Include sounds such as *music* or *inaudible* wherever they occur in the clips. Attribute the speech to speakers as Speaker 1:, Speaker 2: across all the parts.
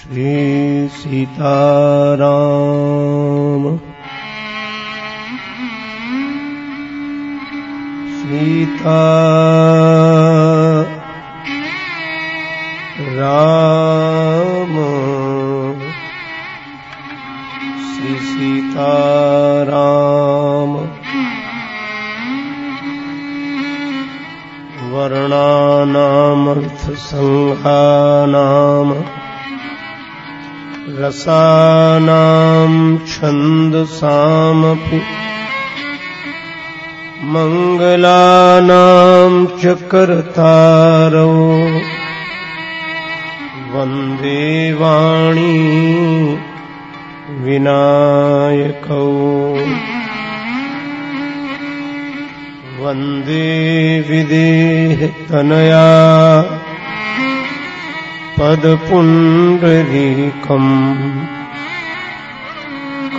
Speaker 1: श्री सीताराम। सीता छन्दसामपि मङ्गलानां च कर्तारौ वंदे वाणी विनायकौ। वंदे विदेहतनया पदपुण्डरीकम्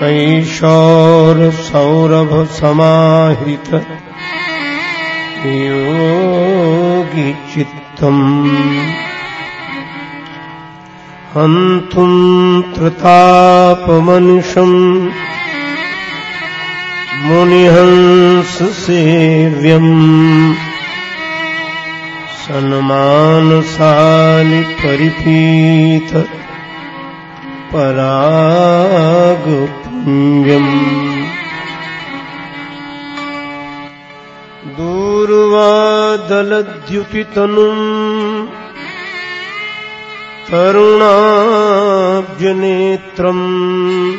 Speaker 1: कैशोरसौरभसमाहित योगिचित्तम्। हन्तुम् त्रतापमनिषम् मुनिहंससेव्यम्। सन्मानसानि परिपीत परागुपुञ्जम्। दूर्वादलद्युपितनुम् तरुणाव्यत्रम्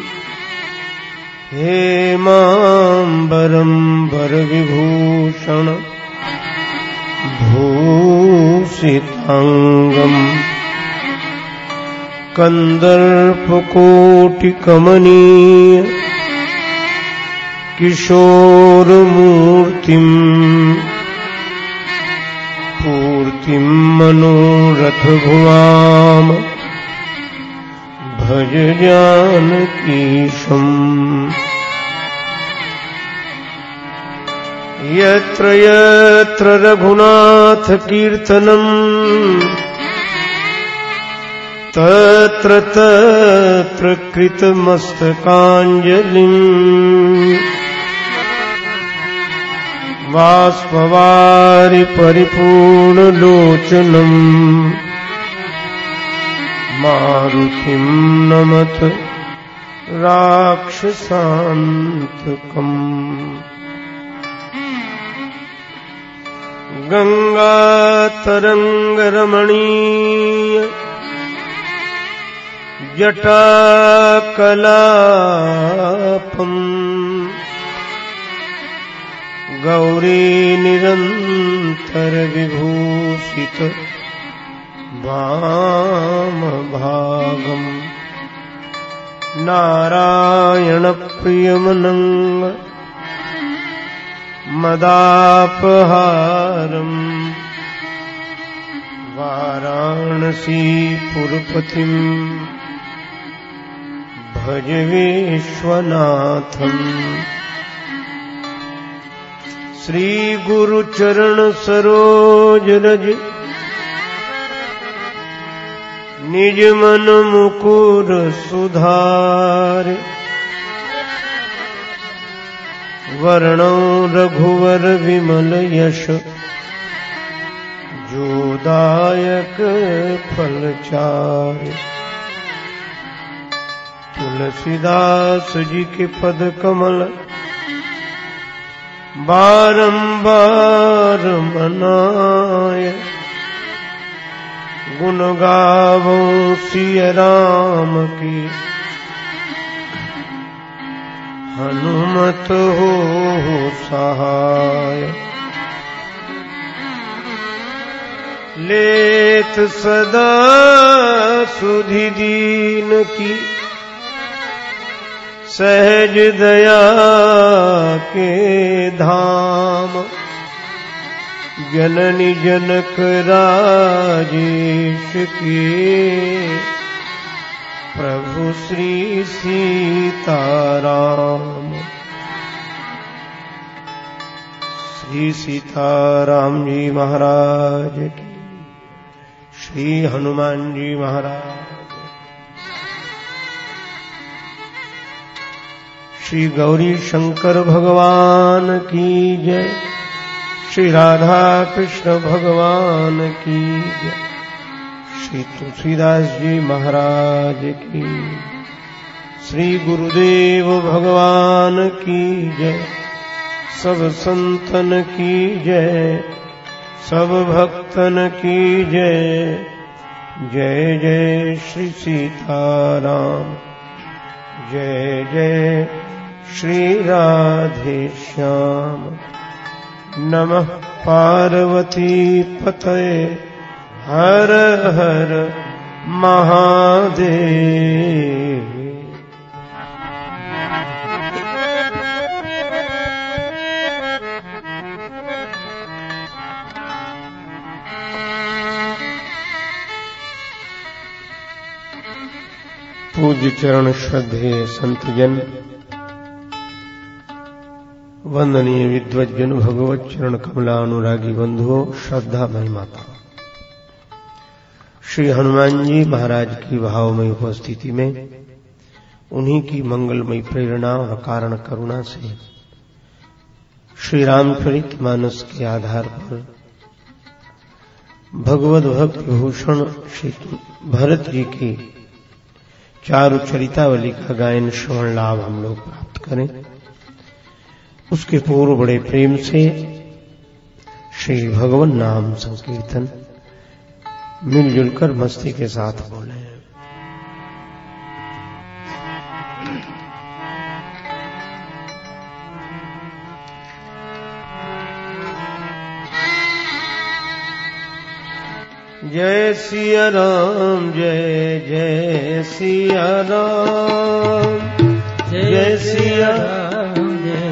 Speaker 1: हे माम्बरम्बरविभूषण भूषिताङ्गम्। कन्दर्पकोटिकमनीय किशोरमूर्तिम् पूर्तिम् मनोरथभुवाम भज जानकीशम् यत्र यत्र रघुनाथकीर्तनम् तत्र तत्र कृतमस्तकाञ्जलिम् बाष्पवारि परिपूर्णलोचनम् मारुतिम् नमत राक्षसान्तकम्। गङ्गातरङ्गरमणीय जटाकलापम् गौरीनिरन्तरविभूषित वामभागम् नारायणप्रियमनङ्ग मदापहारम् वाराणसीपुरपतिम् भज विश्वनाथम् श्रीगुरुचरणसरोजरज। निजमनमुकुर सुधार वर्णो रघुवर विमल यश जोदायक फलचार तुलसीदास जी के पद कमल बारंबार मनाय गुण गावो सिय राम की। हनुमत हो सहाय। लेत सदा सुधि दीन की। सहज दया के धाम। जननी जनक राजेश के प्रभु श्री सीताराम। श्री सीताराम जी महाराज की। श्री हनुमान जी महाराज श्री गौरी शंकर भगवान की जय। श्री राधा कृष्ण भगवान की जय। श्री तुलसीदास जी महाराज की श्री गुरुदेव भगवान की जय। सब संतन की जय। सब भक्तन की जय। जय जय श्री सीताराम। जय जय श्री राधे श्याम नमः पार्वती पतये। हर हर महादेव। पूज्य चरण श्रद्धेय संतजन वंदनीय विद्वजन भगवत चरण कमला अनुरागी बंधुओं श्रद्धा माता। श्री हनुमान जी महाराज की भावमय उपस्थिति में उन्हीं की मंगलमयी प्रेरणा और कारण करुणा से श्री रामचरित मानस के आधार पर भगवत भक्त भूषण श्री भरत जी की चारु चरितावली का गायन श्रवण लाभ हम लोग प्राप्त करें। उसके पूर्व बड़े प्रेम से श्री भगवान नाम संकीर्तन मिलजुल कर मस्ती के साथ बोले जय सिया राम, जय जय सिया राम। जय सिया राम,
Speaker 2: जय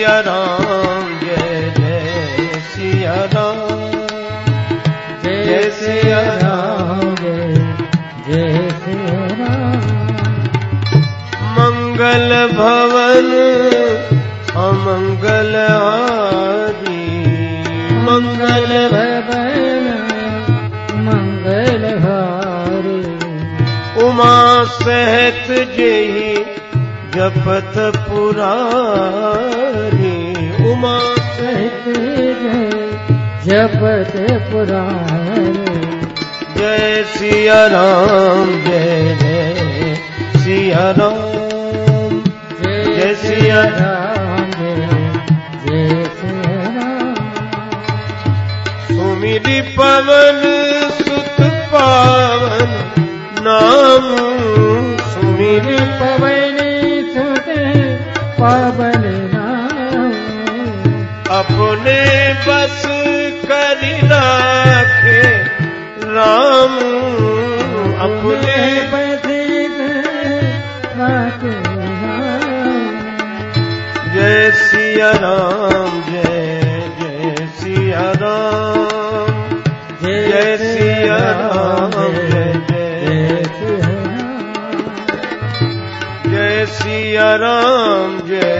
Speaker 2: सिया राम जय जय सिया राम।
Speaker 1: जय सिया राम जय जय सिया राम। मंगल भवन अमंगल आदि। मंगल
Speaker 2: भवन मंगल हारी।
Speaker 1: उमा सहित जेहि जपत पुरारी
Speaker 2: जय जपत पुराण।
Speaker 1: जय सिया राम जय जय सिया राम।
Speaker 2: जय सिया राम। जय जय सिया राम।
Speaker 1: सुमिरि पवन सुत पावन नाम। सुमिरि
Speaker 2: पवन
Speaker 1: अपने बस कर राखे राम अपने जय सिया राम जय जय सिया राम जय सिया राम जय जय जय सिया राम जय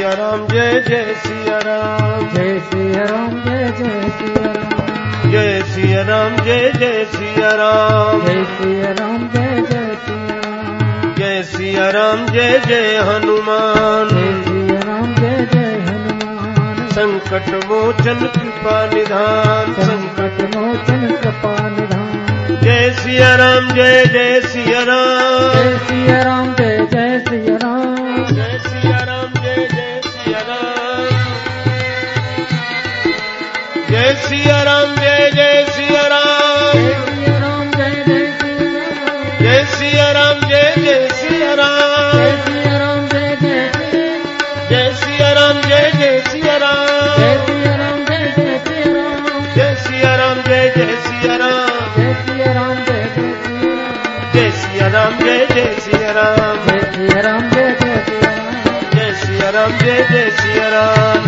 Speaker 1: सिया राम जय जय सिया राम
Speaker 2: जय सिया राम जय जय सिया राम
Speaker 1: जय सिया राम जय जय सिया राम
Speaker 2: जय सिया राम जय जय सिया राम
Speaker 1: जय सिया राम जय जय हनुमान।
Speaker 2: जय सिया राम जय जय हनुमान।
Speaker 1: संकट मोचन कृपा निधान।
Speaker 2: संकट मोचन कृपा निधान।
Speaker 1: जय सिया राम जय जय सिया राम
Speaker 2: जय सिया राम सिया राम
Speaker 1: जय जय सिया राम जय सिया राम जय जय सिया राम
Speaker 2: जय सिया राम जय जय सिया राम
Speaker 1: जय सिया राम जय जय सिया
Speaker 2: राम सिया राम
Speaker 1: जय जय सिया राम
Speaker 2: जय सिया राम जय जय सिया राम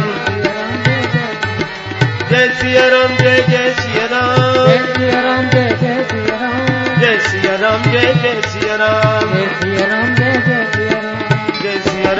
Speaker 1: जय सिया राम जय जय सिया राम
Speaker 2: जय सिया राम जय जय सिया राम
Speaker 1: जय सिया राम जय जय सिया राम
Speaker 2: जय सिया राम जय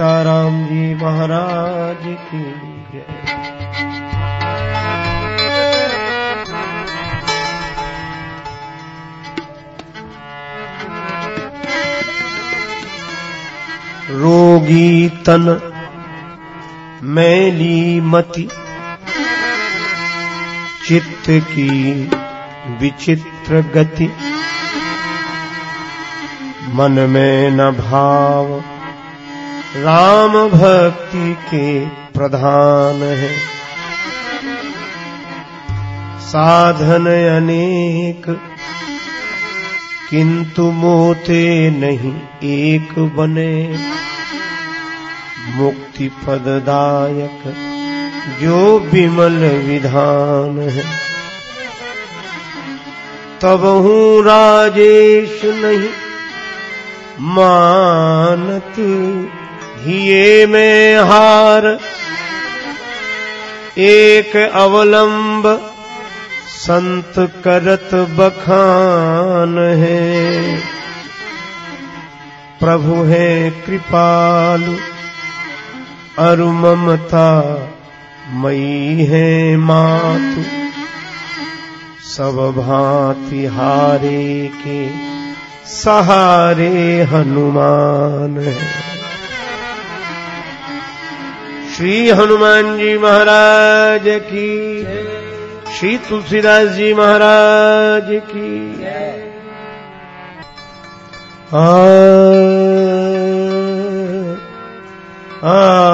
Speaker 3: सीताराम जी महाराज की रोगी तन मैली मति, चित्त की विचित्र गति, मन में न भाव। राम भक्ति के प्रधान है। साधन अनेक, किंतु मोते नहीं एक बने। मुक्ति पददायक, जो विमल विधान है। तब हूँ राजेश नहीं, मानत हिये में हार। एक अवलंब संत करत बखान है। प्रभु है कृपालु अरु ममता मई है मातु।
Speaker 1: सब भांति हारे के सहारे हनुमान है। श्री हनुमान जी महाराज की। श्री तुलसीदास जी महाराज की। आ, आ,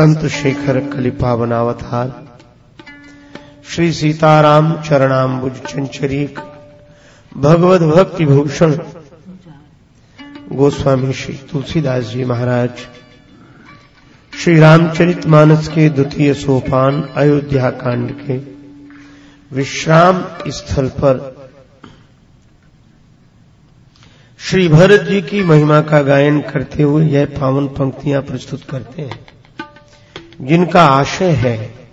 Speaker 1: संत शेखर कलिपावन अवतार श्री सीताराम चरणाम्बुज चंचरीक भगवत भक्ति भूषण, गोस्वामी श्री तुलसीदास जी महाराज, श्री रामचरित मानस के द्वितीय सोपान अयोध्या कांड के विश्राम स्थल पर। श्री भरत जी की महिमा का गायन करते हुए यह पावन पंक्तियाँ प्रस्तुत करते हैं। जिनका आशय है।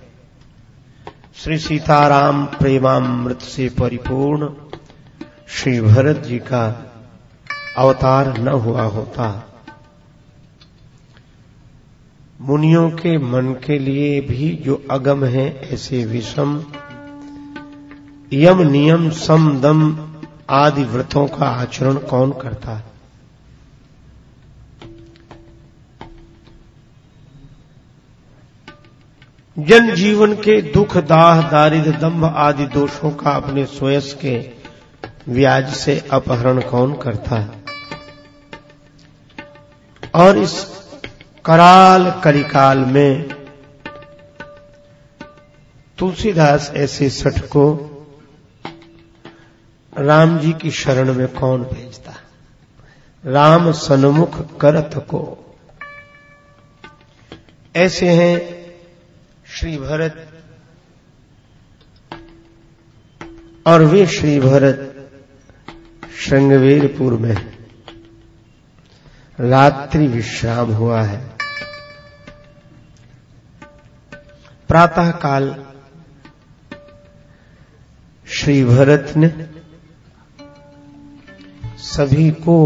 Speaker 1: श्री सीताराम प्रेमामृत से परिपूर्ण श्री भरत जी का अवतार न हुआ होता। मुनियों के मन के लिए भी जो अगम है ऐसे विषम। यम नियम सम दम आदि व्रतों का आचरण कौन करता? है जन जीवन के दुख, दाह, दारिद्र, दंभ आदि दोषों का अपने स्वयं के व्याज से अपहरण कौन करता है? और इस कराल कलिकाल में तुलसीदास ऐसे सठ को राम जी की शरण में कौन भेजता? राम सन्मुख करत को। ऐसे हैं श्री भरत और वे श्री भरत श्रृंगवेरपुर में रात्रि विश्राम हुआ है। प्रातः काल श्री भरत ने सभी को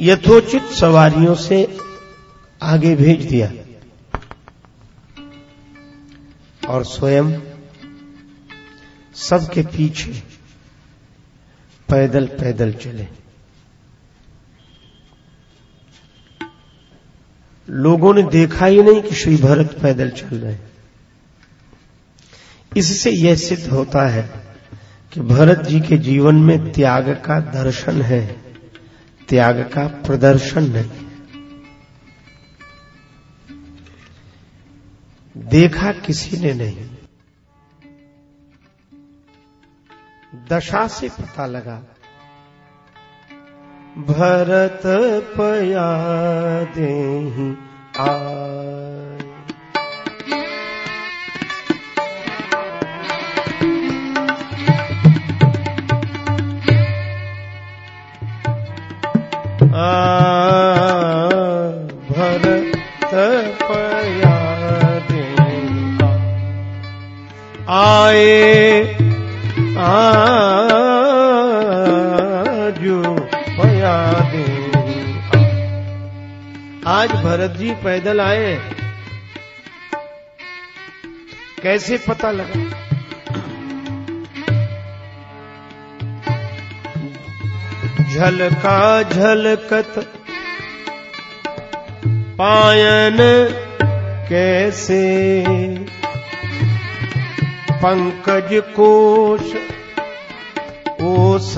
Speaker 1: यथोचित सवारियों से आगे भेज दिया। और स्वयं सबके पीछे पैदल पैदल चले। लोगों ने देखा ही नहीं कि श्री भरत पैदल चल रहे हैं। इससे यह सिद्ध होता है कि भरत जी के जीवन में त्याग का दर्शन है, त्याग का प्रदर्शन नहीं। देखा किसी ने नहीं। दशा से पता लगा भरत पया दे भरत आए। आजू पया दे आज भरत जी पैदल आए। कैसे पता लगा? झलका झलकत। पायन कैसे? पंकज कोश ओस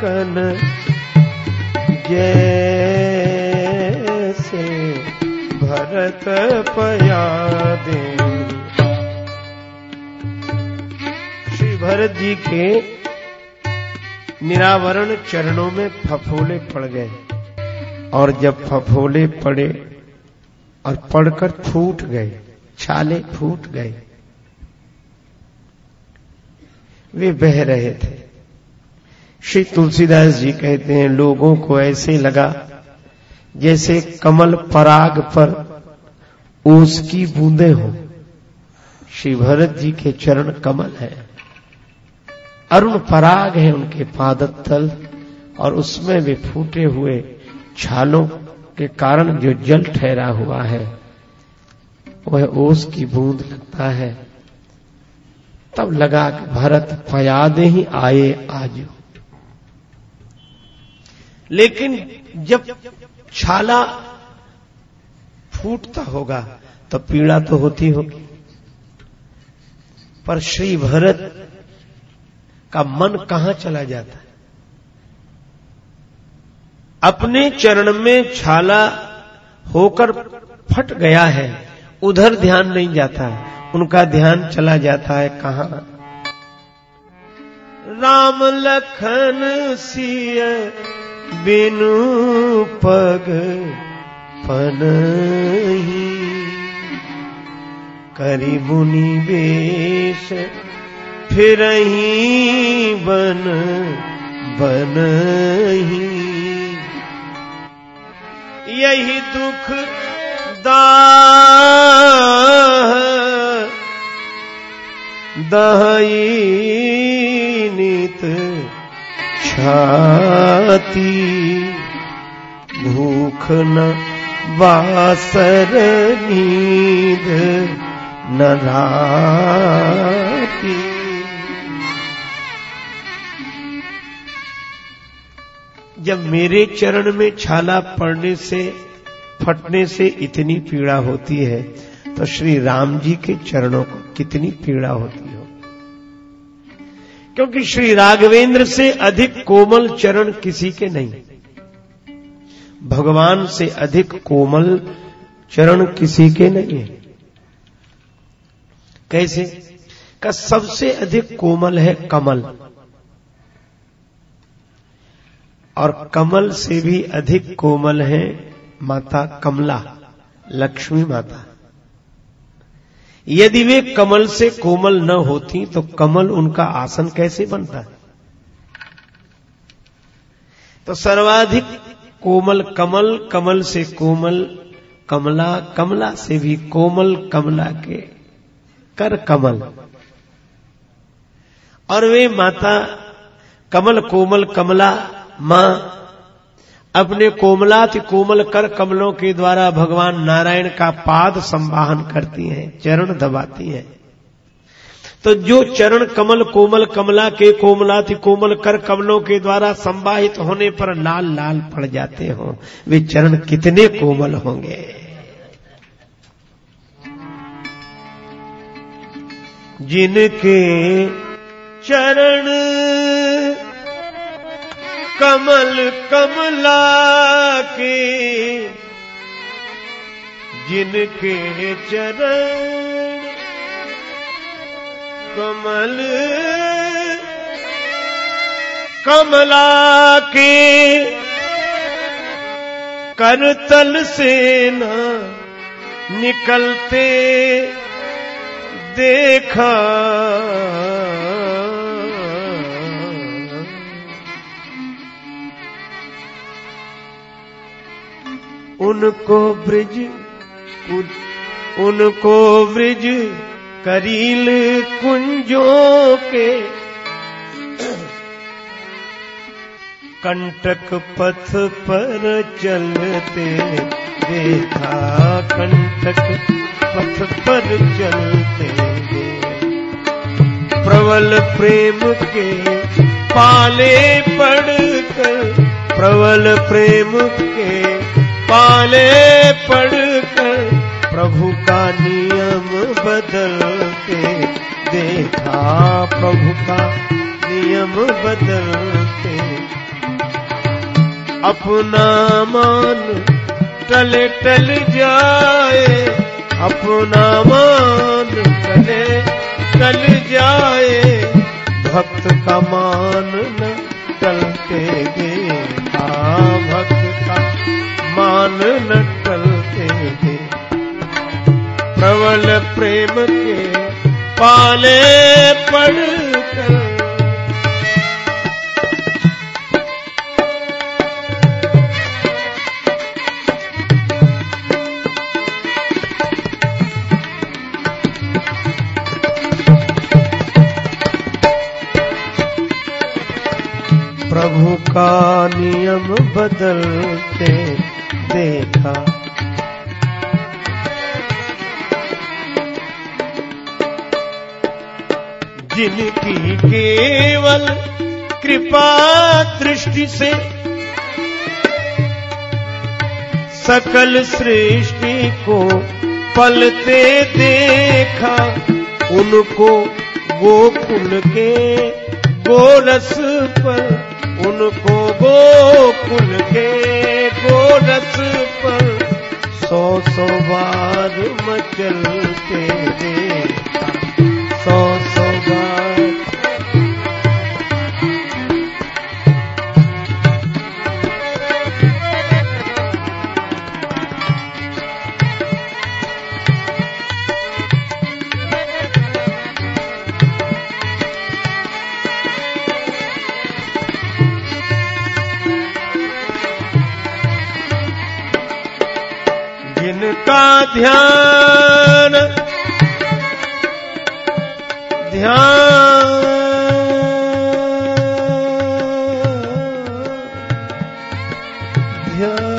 Speaker 1: कन जैसे भरत पया दे श्री भरत जी के निरावरण चरणों में फफोले पड़ गए। और जब फफोले पड़े और पड़कर फूट गए, छाले फूट गए वे बह रहे थे। श्री तुलसीदास जी कहते हैं, लोगों को ऐसे लगा जैसे कमल पराग पर ओस की बूंदे हो। श्री भरत जी के चरण कमल है। अरुण पराग है उनके पादतल और उसमें वे फूटे हुए छालों के कारण जो जल ठहरा हुआ है, वह ओस की बूंद लगता है। तब लगा कि भरत फयादे ही आए आज। लेकिन जब छाला फूटता होगा तो पीड़ा तो होती होगी। पर श्री भरत का मन कहाँ चला जाता? है अपने चरण में छाला होकर फट गया है, उधर ध्यान नहीं जाता है। उनका ध्यान चला जाता है कहाँ? राम लखन सिय बिनु पग पनही करी मुनि वेश फिर बन बन यही दुख दाह दही नित छाती, भूख न बासर नींद न राती। जब मेरे चरण में छाला पड़ने से, फटने से इतनी पीड़ा होती है तो श्री राम जी के चरणों को कितनी पीड़ा होती हो। क्योंकि श्री राघवेंद्र से अधिक कोमल चरण किसी के नहीं। भगवान से अधिक कोमल चरण किसी के नहीं है। कैसे? का सबसे अधिक कोमल है कमल। और कमल से भी अधिक कोमल है माता कमला, लक्ष्मी माता। यदि वे कमल से कोमल न होती तो कमल उनका आसन कैसे बनता? है तो सर्वाधिक कोमल कमल कमल से कोमल, कमला कमला से भी कोमल, कमला के कर कमल। और वे माता कमल, कोमल, कमला, माँ अपने कोमलाति कोमल कर कमलों के द्वारा भगवान नारायण का पाद संवाहन करती हैं, चरण दबाती हैं। तो जो चरण कमल कोमल कमला के कोमलाति कोमल कर कमलों के द्वारा संवाहित होने पर लाल लाल पड़ जाते हो, वे चरण कितने कोमल होंगे। जिनके चरण कमल कमला के जिनके चरण कमल कमला के करतल से न निकलते देखा उनको ब्रिज उनको ब्रिज, करील कुंजों के। कंटक पथ पर चलते देखा, कंटक पथ पर चलते प्रबल प्रेम के पाले पड़कर, प्रबल प्रेम के पाले पड़कर प्रभु का नियम बदलते देखा प्रभु का नियम बदलते। अपना मान टल टल जाए, अपना मान टले टल जाए, भक्त का मान न टलते देखा, भक्त का मान न टलते प्रबल प्रेम के पाले पड़ प्रभु का नियम बदलते देखा। जिनकी केवल कृपा दृष्टि से सकल सृष्टि को पलते देखा, उनको गोकुल के गोरस पर उनको गोकुल के गोरस पर सौ सौ बार मचलते देखा सौ जिनका ध्यान। ध्यान। ध्यान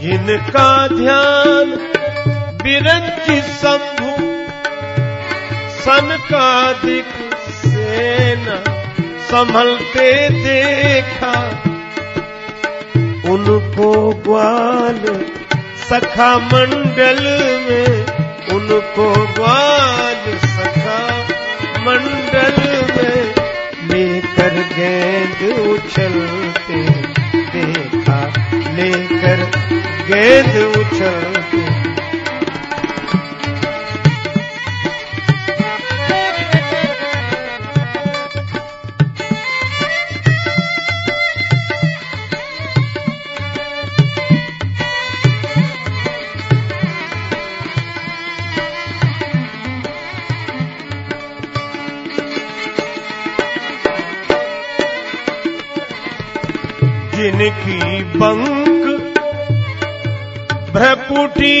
Speaker 1: जिनका ध्यान बिरंच शंभु सन का दिख संभलते देखा। उनको ग्वाल सखा मंडल में, उनको ग्वाल सखा मंडल में लेकर गेंद उछलते देखा, लेकर गेंद उछलते। जिनकी बंक भ्रपुटी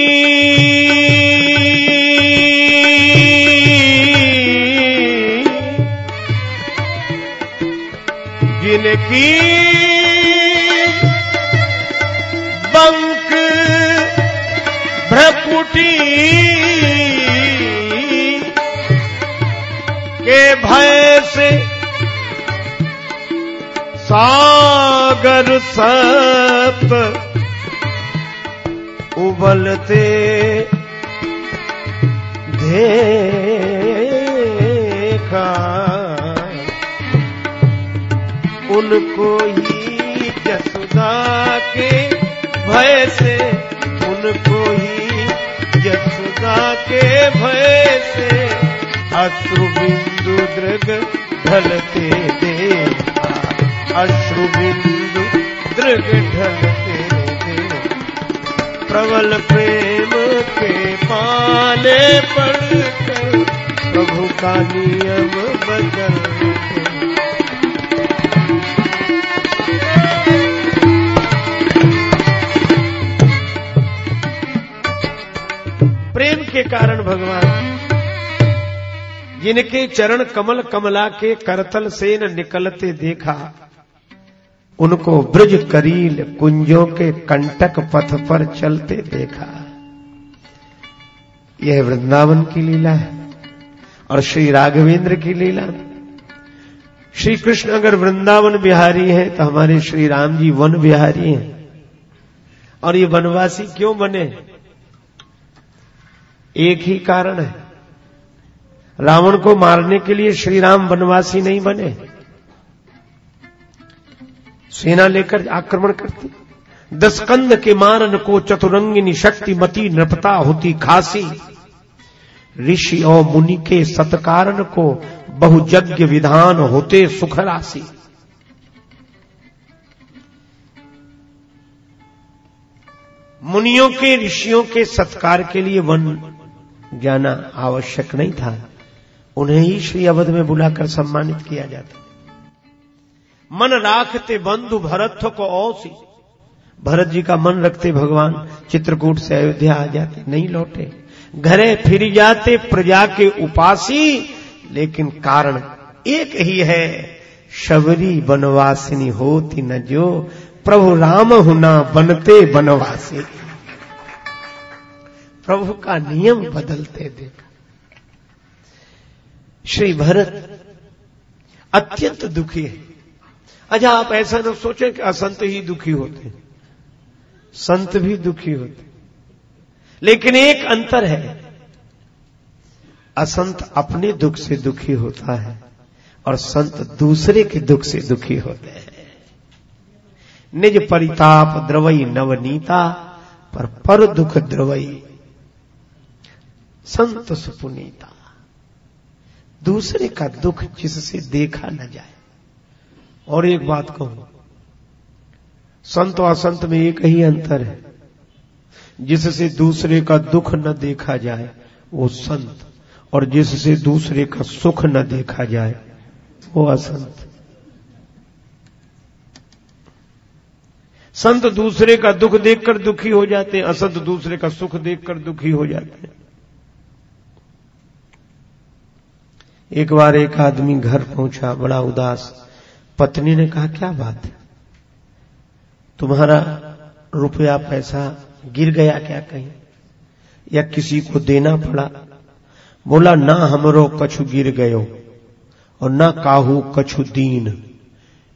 Speaker 1: जिनकी बंक भ्रपुटी के भय से सागर सप उबलते देखा। उनको ही जसुदा के भय से उनको ही जसुदा के भय से अश्रु बिंदु दृग ढलते देखा। अश्रु बिंदु ढलते प्रबल प्रेम के पाले पड़कर प्रभु का नियम बदलते प्रेम के कारण भगवान, जिनके चरण कमल कमला के करतल से निकलते देखा उनको ब्रज करील कुंजों के कंटक पथ पर चलते देखा। यह वृंदावन की लीला है और श्री राघवेंद्र की लीला। श्री कृष्ण अगर वृंदावन बिहारी है तो हमारे श्री राम जी वन बिहारी हैं। और ये वनवासी क्यों बने? एक ही कारण है। रावण को मारने के लिए श्री राम वनवासी नहीं बने। सेना लेकर आक्रमण करती। दसकंद के मारन को चतुरंगिनी शक्तिमती नृपता होती खासी। ऋषि और मुनि के सत्कारण को बहुजज्ञ विधान होते सुख राशि मुनियों के, ऋषियों के सत्कार के लिए वन जाना आवश्यक नहीं था। उन्हें ही श्री अवध में बुलाकर सम्मानित किया जाता। मन राखते बंधु भरत को औसी भरत जी का मन रखते भगवान, चित्रकूट से अयोध्या आ जाते, नहीं लौटे। घरे फिर जाते, प्रजा के उपासी, लेकिन कारण एक ही है, शबरी बनवासिनी होती न जो, प्रभु राम हुना बनते बनवासी। प्रभु का नियम बदलते देखा। श्री भरत अत्यंत दुखी है। अच्छा आप ऐसा ना सोचें कि असंत ही दुखी होते संत भी दुखी होते लेकिन एक अंतर है। असंत अपने दुख से दुखी होता है और संत दूसरे के दुख से दुखी होते हैं। निज परिताप द्रवई नवनीता, पर पर दुख द्रवई संत सुपुनीता। दूसरे का दुख जिससे देखा न जाए। और एक बात कहूँ। संत और असंत में एक ही अंतर है। जिससे दूसरे का दुख न देखा जाए, वो संत। और जिससे दूसरे का सुख न देखा जाए, वो असंत। संत दूसरे का दुख देखकर दुखी हो जाते हैं, असंत दूसरे का सुख देखकर दुखी हो जाते हैं। एक बार एक आदमी घर पहुँचा, बड़ा उदास। पत्नी ने कहा, क्या बात है? तुम्हारा रुपया पैसा गिर गया क्या कहीं? या किसी को देना पड़ा? बोला, ना हमरो कछु गिर गयो और ना काहू कछु दीन।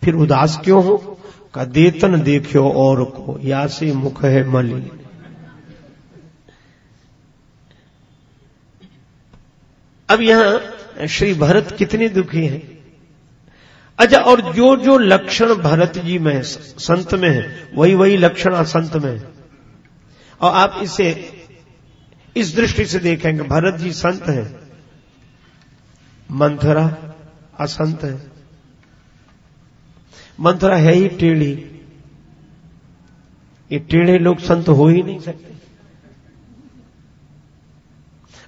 Speaker 1: फिर उदास क्यों हो? का देतन देखियो और को, या से मुख है मलिन। अब यहाँ श्री भरत कितने दुखी हैं। अच्छा और जो जो लक्षण भरत जी में संत में है वही वही लक्षण असंत में है। और आप इसे, इस दृष्टि से देखेंगे, भरत जी संत हैं, मंथरा असंत है। मंथरा है ही टेढ़ी। ये टेढ़े लोग संत हो ही नहीं सकते।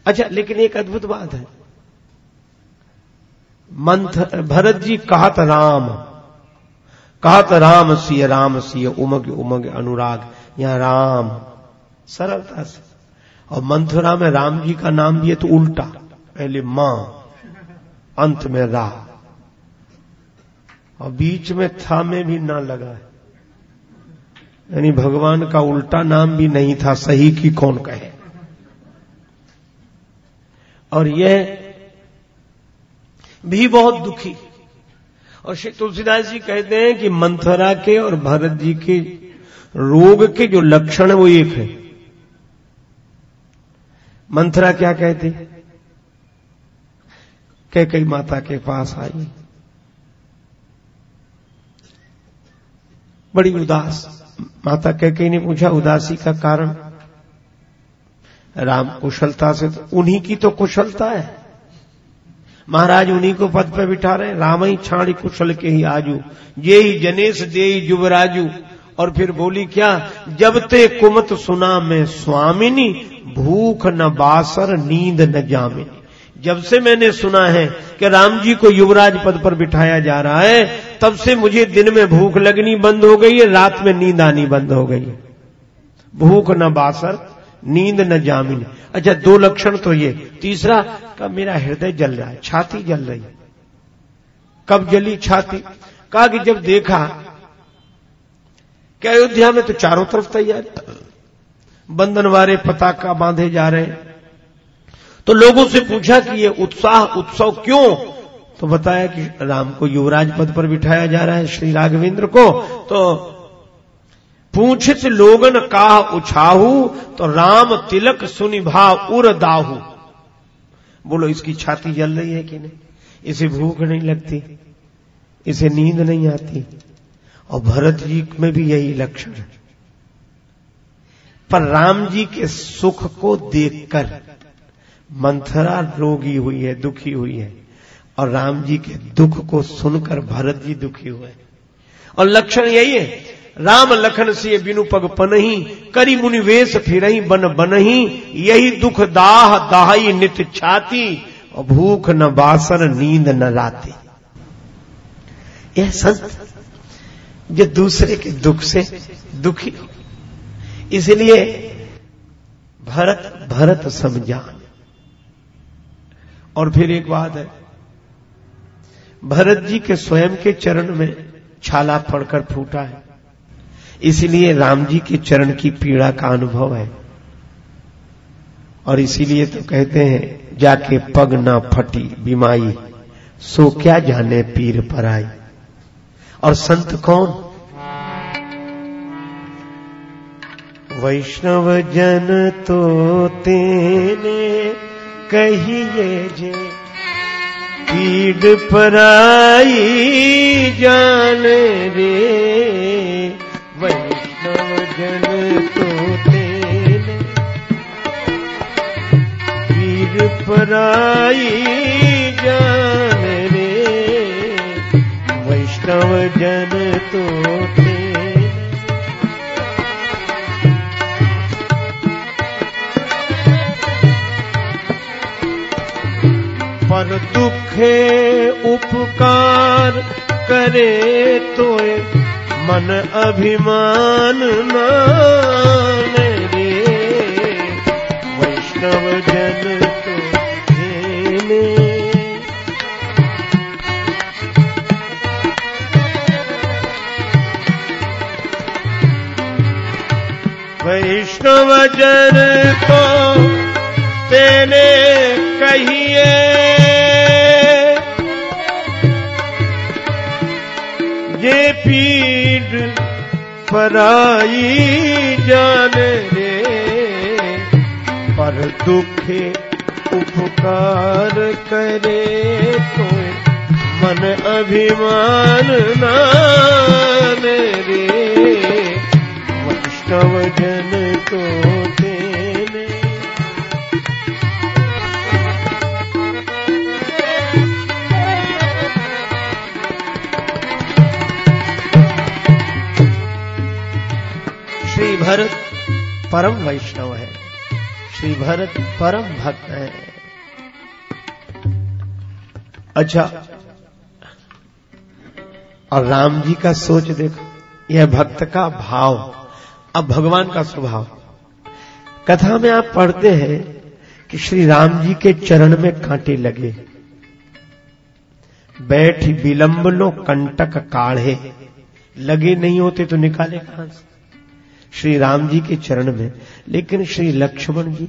Speaker 1: अच्छा लेकिन एक अद्भुत बात है। मंथ, भरत जी कहत राम। कहत राम सिय राम सिय, उमग उमग, अनुराग। यहाँ राम। सरलता से। और मंथुरा में राम जी का नाम भी है तो उल्टा। पहले माँ, अंत में रा। और बीच में था में भी ना लगा है। यानी भगवान का उल्टा नाम भी नहीं था, सही की कौन कहे? और यह भी बहुत दुखी। और श्री तुलसीदास जी कहते हैं कि मंथरा के और भरत जी के रोग के जो लक्षण है वो एक है। मंथरा क्या कहती? कह कई माता के पास आई। बड़ी उदास। माता कह कई ने पूछा, उदासी का कारण? राम कुशलता से तो उन्हीं की तो कुशलता है। महाराज उन्हीं को पद पर बिठा रहे राम ही छाड़ी कुशल के ही आजू। ये ही जनेश दे जुबराजू और फिर बोली, क्या? जब ते कुमत सुना मैं स्वामिनी, भूख न बासर, नींद न जामिनी जब से मैंने सुना है कि राम जी को युवराज पद पर बिठाया जा रहा है, तब से मुझे दिन में भूख लगनी बंद हो गई है, रात में नींद आनी बंद हो गई है। भूख न बासर नींद न जामिन अच्छा दो लक्षण तो ये। तीसरा, कब मेरा हृदय जल रहा है, छाती जल रही कब जली छाती? कहा कि जब देखा कि अयोध्या में तो चारों तरफ़ तैयार बंधन वारे पताका बांधे जा रहे हैं। तो लोगों से पूछा कि ये उत्साह, उत्सव क्यों? तो बताया कि राम को युवराज पद पर बिठाया जा रहा है, श्री राघवेंद्र को। तो पूछित लोगन काह उछाहू तो राम तिलक सुनिभा उर दाहू। बोलो, इसकी छाती जल रही है कि नहीं? इसे भूख नहीं लगती, इसे नींद नहीं आती, और भरत जी में भी यही लक्षण है। पर राम जी के सुख को देखकर मंथरा रोगी हुई है, दुखी हुई है, और राम जी के दुख को सुनकर भरत जी दुखी हुए और लक्षण यही है राम लखन से बिनु पग पनही, करी मुनि वेश फिरही, बन बनही, यही दुख दाह दाही नित छाती भूख न बासन, नींद न राती। यह संत, जो दूसरे के दुख से दुखी हो, इसलिए भरत भरत समझान। और फिर एक बात है, भरत जी के स्वयं के चरण में छाला पड़कर फूटा है। इसलिए राम जी के चरण की पीड़ा का अनुभव है। और इसीलिए तो कहते हैं, जाके पग ना फटी बीमाई सो क्या जाने पीर पर आई। और संत कौन? वैष्णव जन तो तेने कहिए जे पीड़ पर आई जान रे। जन तो तेने पीड़ पराई जान रे, वैष्णव जन तो तेने पर दुखे उपकार करे तोए मन अभिमान मान रे। वैष्णव जन तो हेने वैष्णव जन तो तेने कहिए पराई जान रे, पर दुखे उपकार करे तो मन अभिमान नान रे। वैष्णव जन को भरत परम वैष्णव है। श्री भरत परम भक्त है। अच्छा और राम जी का सोच देखो। यह भक्त का भाव, अब भगवान का स्वभाव। कथा में आप पढ़ते हैं कि श्री राम जी के चरण में कांटे लगे। बैठ विलंब लो कंटक काढ़े। लगे नहीं होते तो निकाले कहाँ से? श्री राम जी के चरण में, लेकिन श्री लक्ष्मण जी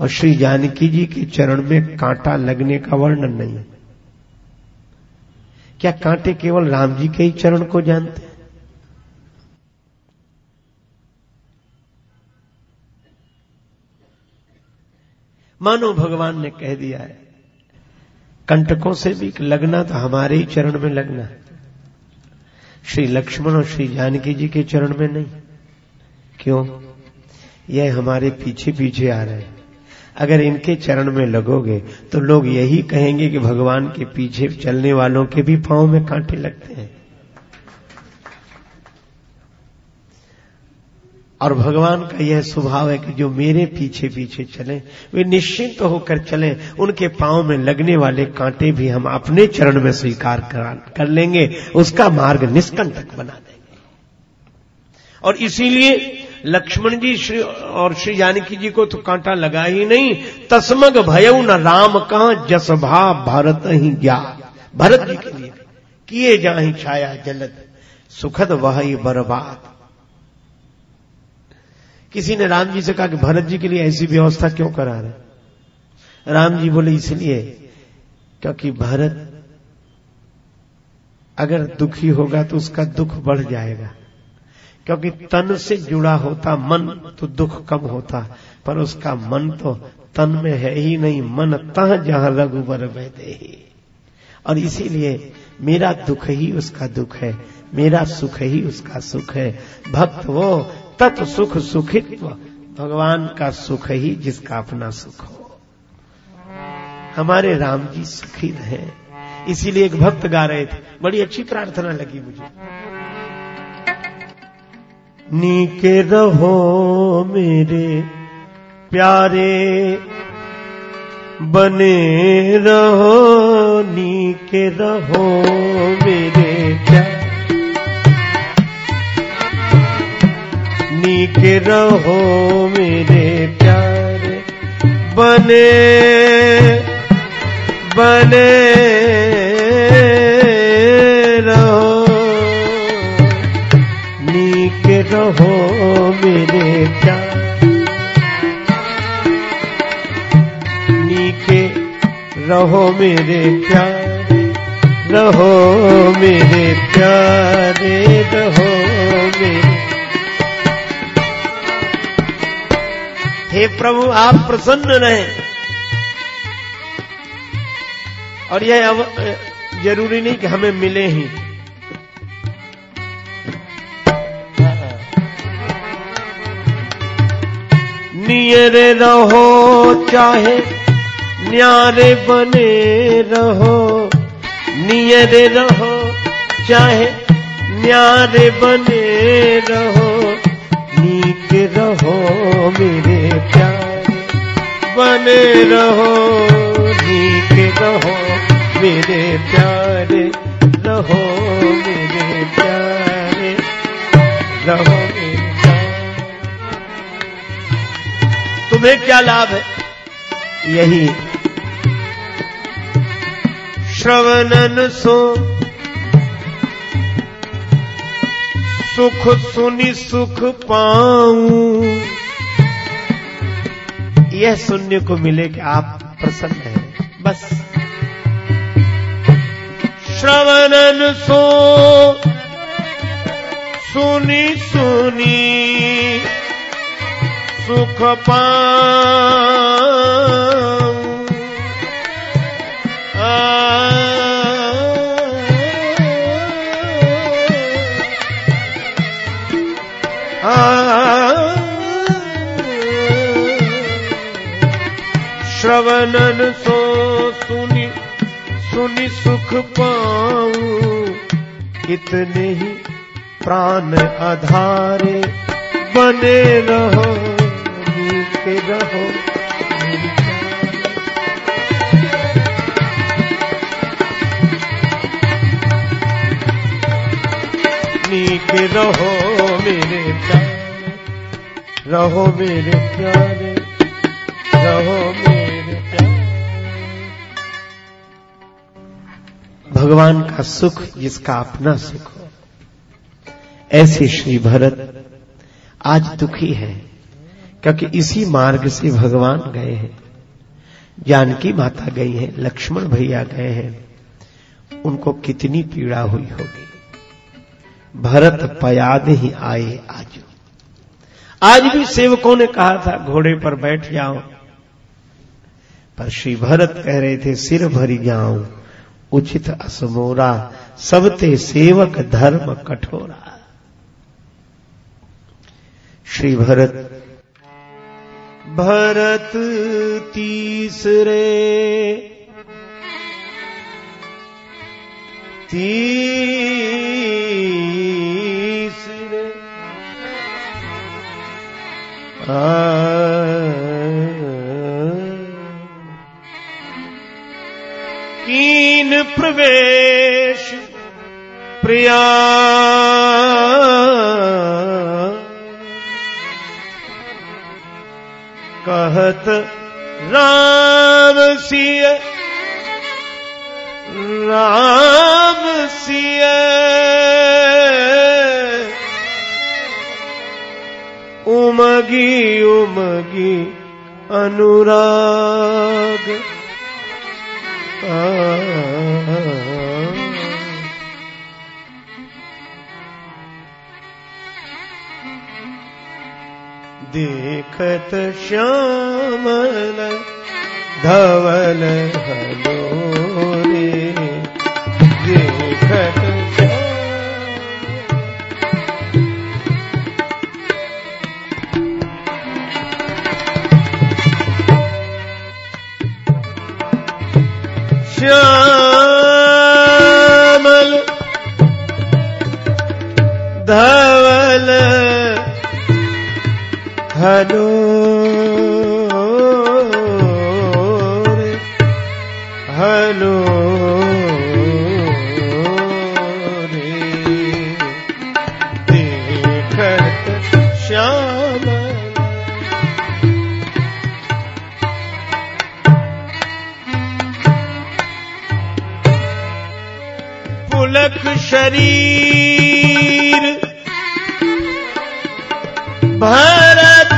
Speaker 1: और श्री जानकी जी के चरण में कांटा लगने का वर्णन नहीं है। क्या कांटे केवल राम जी के ही चरण को जानते हैं? मानो भगवान ने कह दिया है, कंटकों से भी लगना तो हमारे ही चरण में लगना है। श्री लक्ष्मण और श्री जानकी जी के चरण में नहीं। क्यों? यह हमारे पीछे पीछे आ रहे हैं। अगर इनके चरण में लगोगे तो लोग यही कहेंगे कि भगवान के पीछे चलने वालों के भी पाँव में कांटे लगते हैं। और भगवान का यह स्वभाव है कि जो मेरे पीछे पीछे चले, वे निश्चिंत तो होकर चले, उनके पाँव में लगने वाले कांटे भी हम अपने चरण में स्वीकार कर लेंगे, उसका मार्ग निष्कंटक बना देंगे। और इसीलिए लक्ष्मण जी श्री और श्री जानकी जी को तो कांटा लगा ही नहीं, तस्मग भयउ न राम का जस भा भारत ही ज्ञा। भरत जी के लिए किए जाही छाया जलद, सुखद वह बर्बाद। किसी ने राम जी से कहा कि भरत जी के लिए ऐसी व्यवस्था क्यों करा रहे राम जी बोले, इसलिए क्योंकि भरत अगर दुखी होगा तो उसका दुख बढ़ जाएगा। क्योंकि तन से जुड़ा होता मन तो दुख कम होता, पर उसका मन तो तन में है ही नहीं, मन तह जहाँ रघुबर दे ही। और इसीलिए मेरा दुख ही उसका दुख है, मेरा सुख ही उसका सुख है। भक्त वो तत् सुख सुखित्व। भगवान का सुख ही जिसका अपना सुख हो। हमारे राम जी सुखी रहे इसीलिए एक भक्त गा रहे थे। बड़ी अच्छी प्रार्थना लगी मुझे। नीके रहो मेरे प्यारे। बने रहो, नीके रहो मेरे प्यारे। नीके रहो मेरे प्यारे। बने बने रहो। नीके रहो मेरे प्यारे। नीके रहो मेरे प्यारे। रहो मेरे प्यारे, रहो मेरे हे प्रभु, आप प्रसन्न रहे। और यह अब ज़रूरी नहीं कि हमें मिले ही। नियरे रहो, चाहे न्यारे बने रहो। नियरे रहो, चाहे न्यारे बने रहो। नीक रहो मेरे प्यारे। बने रहो नीक रहो मेरे प्यारे। रहो मेरे प्यारे। रहो मेरे प्यारे। तुम्हें क्या लाभ है? यही। श्रवणन सो सुख सुनी सुख पाऊँ। यह सुनने को मिले कि आप प्रसन्न हैं। बस। श्रवणन सो, सुनी सुनी सुख पाऊँ
Speaker 4: श्रवणन सो सुनी सुनी सुख पाऊँ।
Speaker 1: इतने ही प्राण आधारे बने रहो नीक रहो। नीक रहो मेरे प्यारे, रहो मेरे प्यारे, रहो मेरे भगवान का सुख जिसका अपना सुख हो। ऐसे श्री भरत आज दुखी है, क्योंकि इसी मार्ग से भगवान गए हैं। जानकी माता गई है, लक्ष्मण भैया गए हैं, उनको कितनी पीड़ा हुई होगी। भरत पयाद ही आए आज। आज भी सेवकों ने कहा था, घोड़े पर बैठ जाओ। पर श्री भरत कह रहे थे, सिर भरी जाऊँ उचित असमोरा सबते सेवक धर्म कठोरा। श्री भरत भरत तीसरे। तीसरे। कीन प्रवेश। प्रिया। कहत राम सिय। राम सिय। उमगी उमगी अनुराग। देखत श्यामल धवल हलो। श्यामल धवल हलो पुलक शरीर। भरत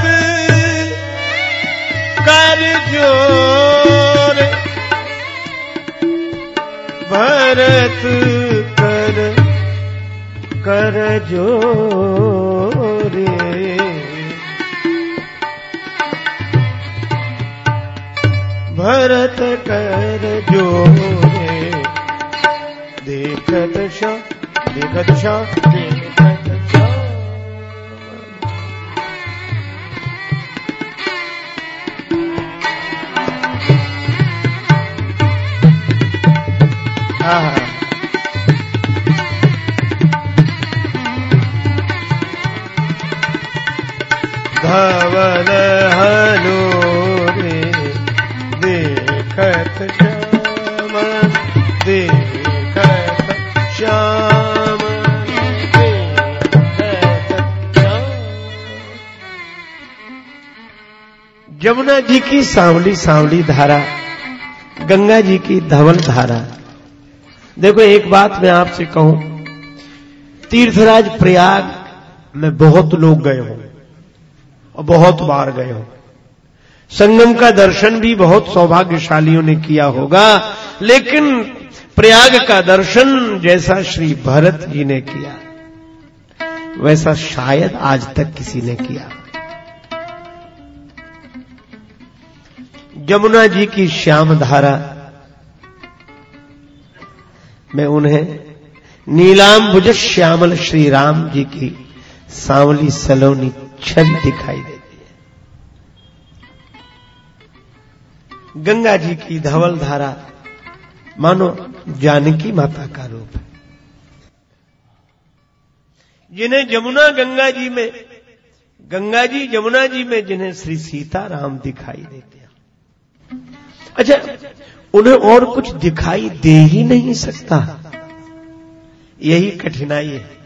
Speaker 1: कर ज़ोर। भरत कर कर जोरे। भरत कर जोरे। देखत शा देखत शा देखत शा आहा। धवल हलो जमुना जी की सांवली सांवली धारा, गंगा जी की धवल धारा। देखो, एक बात मैं आपसे कहूँ, तीर्थराज प्रयाग में बहुत लोग गए हों, और बहुत बार गए हों। संगम का दर्शन भी बहुत सौभाग्यशालियों ने किया होगा, लेकिन प्रयाग का दर्शन जैसा श्री भरत जी ने किया, वैसा शायद आज तक किसी ने किया। जमुना जी की श्याम धारा। में उन्हें नीलाम भुज श्यामल श्री राम जी की सांवली सलोनी छवि दिखाई देती है। गंगा जी की धवल धारा मानो जानकी माता का रूप है। जिन्हें जमुना गंगा जी में, गंगा जी जमुना जी में जिन्हें श्री सीता राम दिखाई देते अच्छा उन्हें और कुछ दिखाई दे ही नहीं सकता। यही कठिनाई है।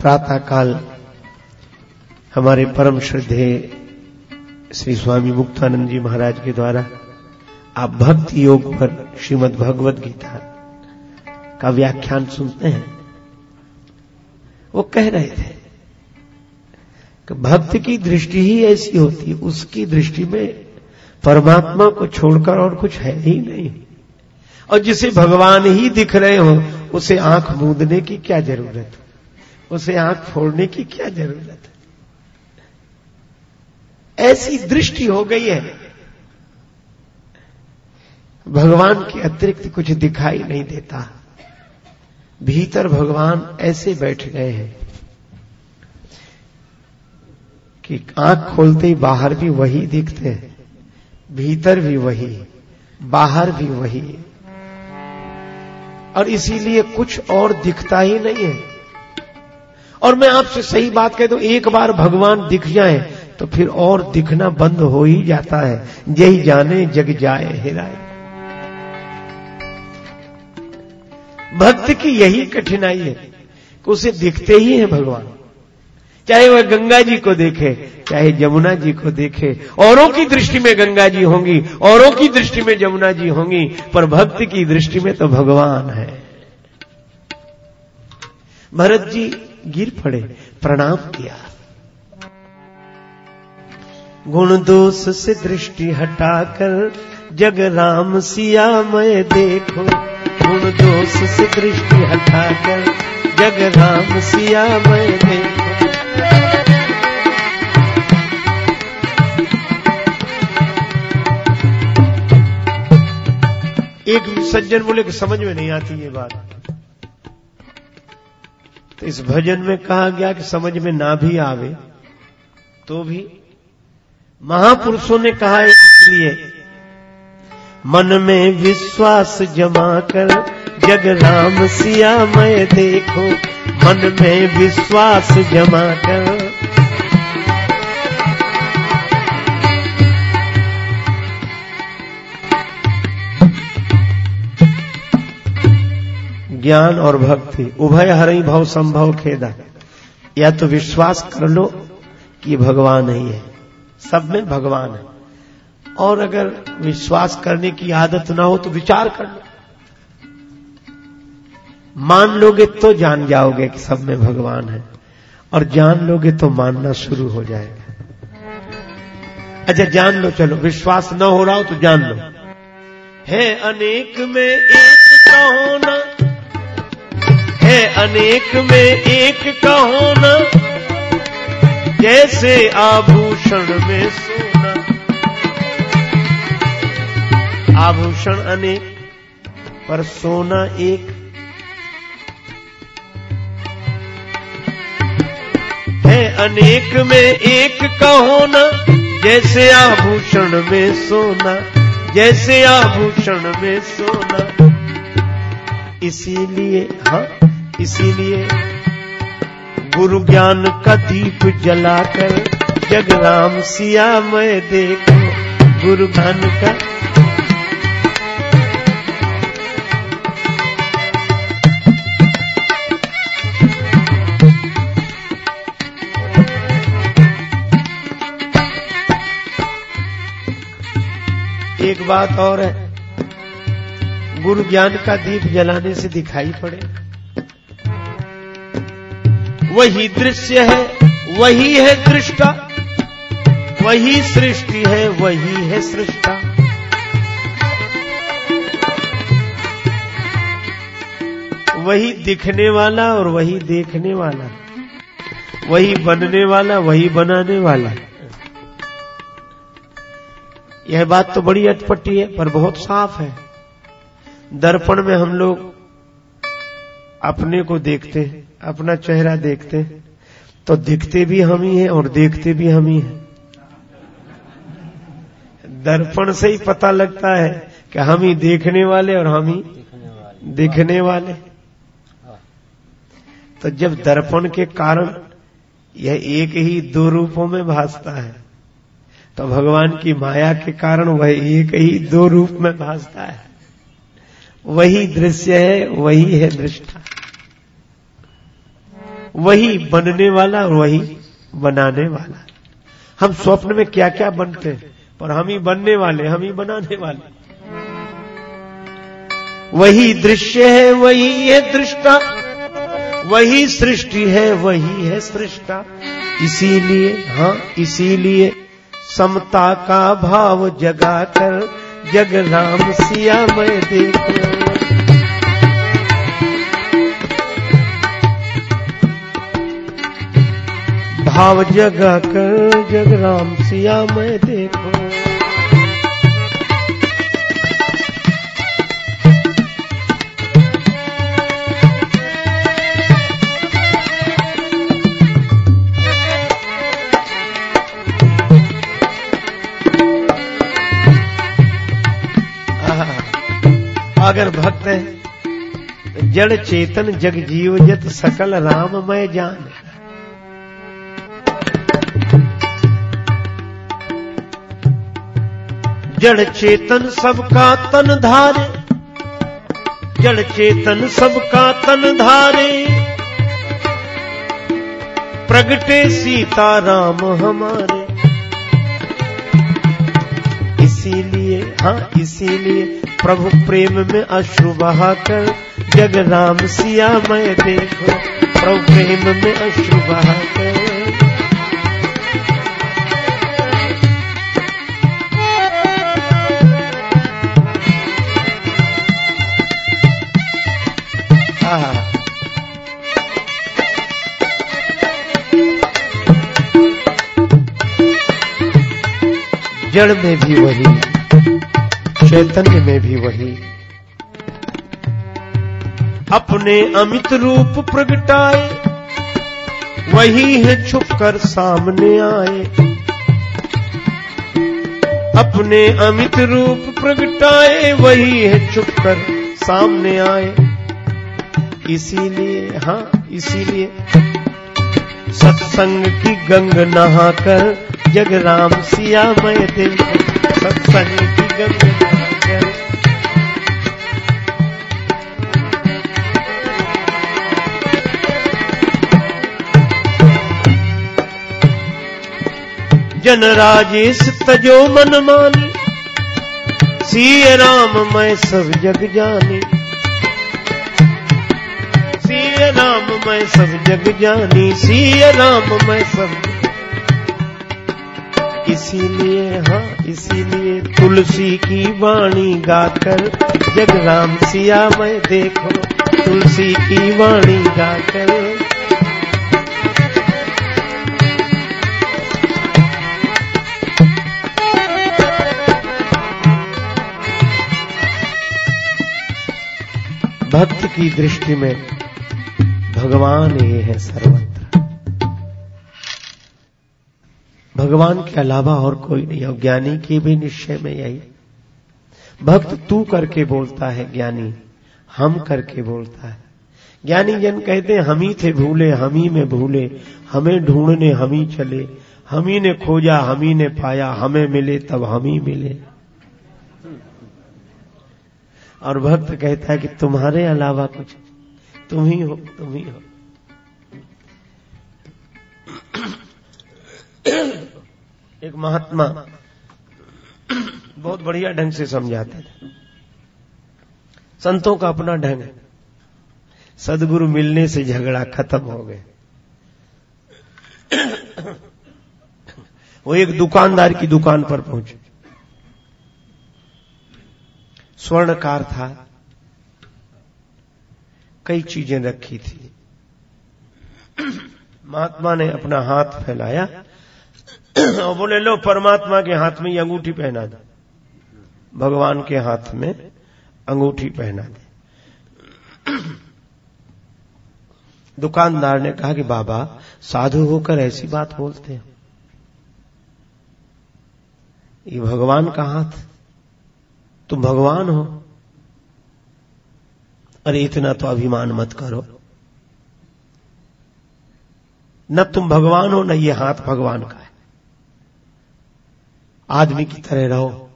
Speaker 1: प्रातः काल हमारे परम श्रद्धे श्री स्वामी मुक्तानंद जी महाराज के द्वारा आप भक्ति योग पर श्रीमद् भगवत गीता का व्याख्यान सुनते हैं। वो कह रहे थे भक्त की दृष्टि ही ऐसी होती है। उसकी दृष्टि में परमात्मा को छोड़कर और कुछ है ही नहीं। और जिसे भगवान ही दिख रहे हो, उसे आँख मूंदने की क्या ज़रूरत उसे आँख फोड़ने की क्या ज़रूरत ऐसी दृष्टि हो गई है। भगवान के अतिरिक्त कुछ दिखाई नहीं देता। भीतर भगवान ऐसे बैठ गए हैं। कि आँख खोलते ही बाहर भी वही दिखते हैं, भीतर भी वही, बाहर भी वही। और इसीलिए कुछ और दिखता ही नहीं है। और मैं आपसे सही बात कह दू, एक बार भगवान दिख जाए तो फिर और दिखना बंद हो ही जाता है। यही जाने, जग जाए, हिराए। भक्त की यही कठिनाई है कि उसे दिखते ही है भगवान। चाहे वह गंगा जी को देखे, चाहे जमुना जी को देखे, औरों की दृष्टि में गंगा जी होंगी, औरों की दृष्टि में जमुना जी होंगी, पर भक्त की दृष्टि में तो भगवान है। भरत जी गिर पड़े, प्रणाम किया। गुण दोष से दृष्टि हटाकर, जग राम सिया मैं देखो। गुण दोष से दृष्टि हटाकर जग राम सिया मैं। देखो एक सज्जन बोले कि समझ में नहीं आती ये बात। तो इस भजन में कहा गया कि समझ में ना भी आवे तो भी महापुरुषों ने कहा इसलिए, मन में विश्वास जमा कर जग राम सिया मैं देखो, मन में विश्वास जमा कर। ज्ञान और भक्ति, उभय हरि भव संभव खेदा या तो विश्वास कर लो कि भगवान ही है। सब में भगवान है। और अगर विश्वास करने की आदत ना हो तो विचार कर लो। मान लोगे तो जान जाओगे कि सब में भगवान है। और जान लोगे तो मानना शुरू हो जाएगा। अच्छा जान लो, चलो। विश्वास न हो रहा हो तो जान लो। है अनेक में एक कहो ना। है अनेक में एक कहो ना। जैसे आभूषण में सोना। आभूषण अनेक, पर सोना एक। अनेक में एक कहो ना, जैसे आभूषण में सोना, जैसे आभूषण में सोना। इसीलिए हाँ इसीलिए गुरु ज्ञान का दीप जलाकर जग राम सिया मैं देखो, गुरु ज्ञान का एक बात और है। गुरु ज्ञान का दीप जलाने से दिखाई पड़े। वही दृश्य है, वही है दृष्टा। वही सृष्टि है, वही है सृष्टा। वही दिखने वाला और वही देखने वाला। वही बनने वाला, वही बनाने वाला। यह बात तो बड़ी अटपटी है, पर बहुत साफ़ है। दर्पण में हम लोग अपने को देखते हैं, अपना चेहरा देखते हैं तो दिखते भी हम ही हैं और देखते भी हम ही हैं। दर्पण से ही पता लगता है कि हम ही देखने वाले और हम ही दिखने वाले। तो जब दर्पण के कारण यह एक ही दो रूपों में भासता है तो भगवान की माया के कारण वह एक ही दो रूप में भासता है। वही दृश्य है, वही है दृष्टा। वही बनने वाला और वही बनाने वाला। हम स्वप्न में क्या क्या बनते हैं, पर हम ही बनने वाले, हम ही बनाने वाले। वही दृश्य है, वही है दृष्टा। वही सृष्टि है, वही है सृष्टा। इसीलिए हाँ इसीलिए समता का भाव जगाकर जग राम सिया मैं देखो। भाव जगाकर जग राम सिया मैं देखो। अगर भक्त है जड़ चेतन जग जीव जत सकल राम मैं जान। जड़ चेतन सबका तन धारे, जड़ चेतन सबका तन धारे। प्रगटे सीता राम हमारे। इसीलिए हाँ इसीलिए प्रभु प्रेम में अश्रु बहाकर जग राम सिया मैं देखो। प्रभु प्रेम में अश्रु बहाकर जड़ में भी वही। चैतन्य में भी वही। अपने अमित रूप प्रगटाए, वही है छुपकर सामने आए। अपने अमित रूप प्रगटाए, वही है छुपकर सामने आए। इसीलिए हाँ इसीलिए सत्संग की गंग नहाकर जग राम सिया मैं देखो सत्संग की गंग जन तजो मन मानी सिय राम मैं सब जग जानी सिय राम मैं सब जग जानी सिय राम मैं सब इसीलिए हाँ इसीलिए तुलसी की वाणी गाकर जग राम सिया मैं देखो, तुलसी की वाणी गाकर। भक्त की दृष्टि में भगवान ये है सर्वत्र। भगवान के अलावा और कोई नहीं, और ज्ञानी की भी निश्चय में यही भक्त तू करके बोलता है, ज्ञानी हम करके बोलता है। ज्ञानी जन कहते हैं, हम ही थे भूले, हम ही में भूले, हमें ढूँढने, हम ही चले, हम ही ने खोजा, हम ही ने पाया, हमें मिले, तब हम ही मिले। और भक्त कहता है कि तुम्हारे अलावा कुछ तुम ही हो, तुम ही हो। एक महात्मा बहुत बढ़िया ढंग से समझाते थे। संतों का अपना ढंग है। सदगुरु मिलने से झगड़ा खत्म हो गए वो एक दुकानदार की दुकान पर पहुँचे। स्वर्णकार था। कई चीज़ें रखी थी। महात्मा ने अपना हाथ फैलाया। *clears throat* और बोले, लो, परमात्मा के हाथ में अंगूठी पहना दे। भगवान के हाथ में अंगूठी पहना दे। *clears throat* दुकानदार ने कहा कि, बाबा, साधु होकर ऐसी बात बोलते हैं। ये भगवान का हाथ। तुम भगवान हो। अरे, इतना तो अभिमान मत करो। न तुम भगवान हो, न ये हाथ भगवान का। आदमी की तरह रहो।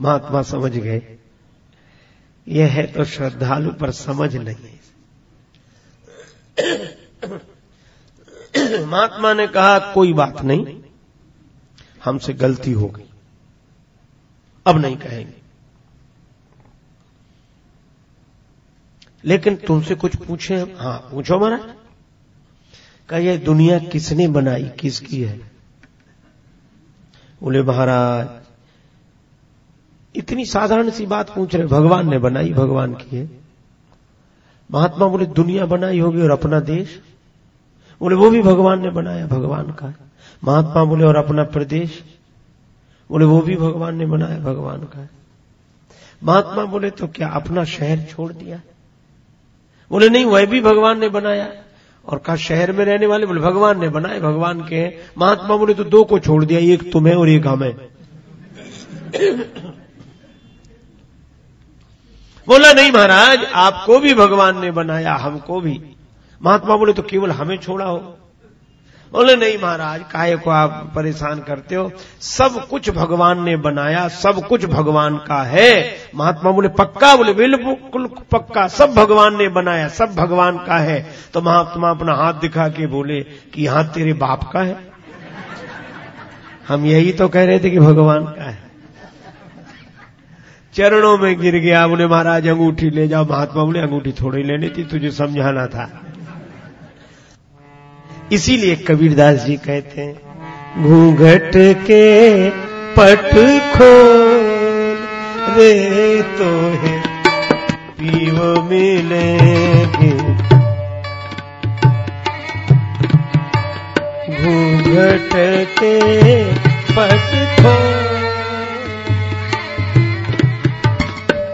Speaker 1: महात्मा समझ गए। यह है तो श्रद्धालु पर समझ नहीं महात्मा ने कहा, कोई बात नहीं। हमसे गलती हो गई। अब नहीं कहेंगे। लेकिन तुमसे कुछ पूछे हाँ पूछो महाराज। का यह दुनिया किसने बनाई, किसकी है? बोले, महाराज, इतनी साधारण सी बात पूछ रहे भगवान ने बनाई, भगवान की है। महात्मा बोले, दुनिया बनाई होगी और अपना देश। बोले, वो भी भगवान ने बनाया, भगवान का है। महात्मा बोले, और अपना प्रदेश। बोले, वो भी भगवान ने बनाया, भगवान का है। महात्मा बोले तो क्या अपना शहर छोड़ दिया? बोले, नहीं, वह भी भगवान ने बनाया। और कहा, शहर में रहने वाले बोले, भगवान ने बनाए, भगवान के हैं। महात्मा बोले तो दो को छोड़ दिया, एक तुम्हें और एक हमें। बोला, नहीं महाराज, आपको भी भगवान ने बनाया, हमको भी। महात्मा बोले तो केवल हमें छोड़ा हो। बोले, नहीं महाराज, काहे को आप परेशान करते हो? सब कुछ भगवान ने बनाया, सब कुछ भगवान का है। महात्मा बोले, पक्का? बोले, बिल्कुल पक्का, सब भगवान ने बनाया, सब भगवान का है। तो महात्मा अपना हाथ दिखा के बोले कि हाथ तेरे बाप का है। हम यही तो कह रहे थे कि भगवान का है। चरणों में गिर गया, बोले, महाराज, अंगूठी ले जाओ। महात्मा बोले, अंगूठी थोड़ी लेनी थी, तुझे समझाना था। इसीलिए कबीरदास जी कहते हैं, घूंघट के पट खोल रे तो है पीव मिलेंगे। घूंघट के पट खोल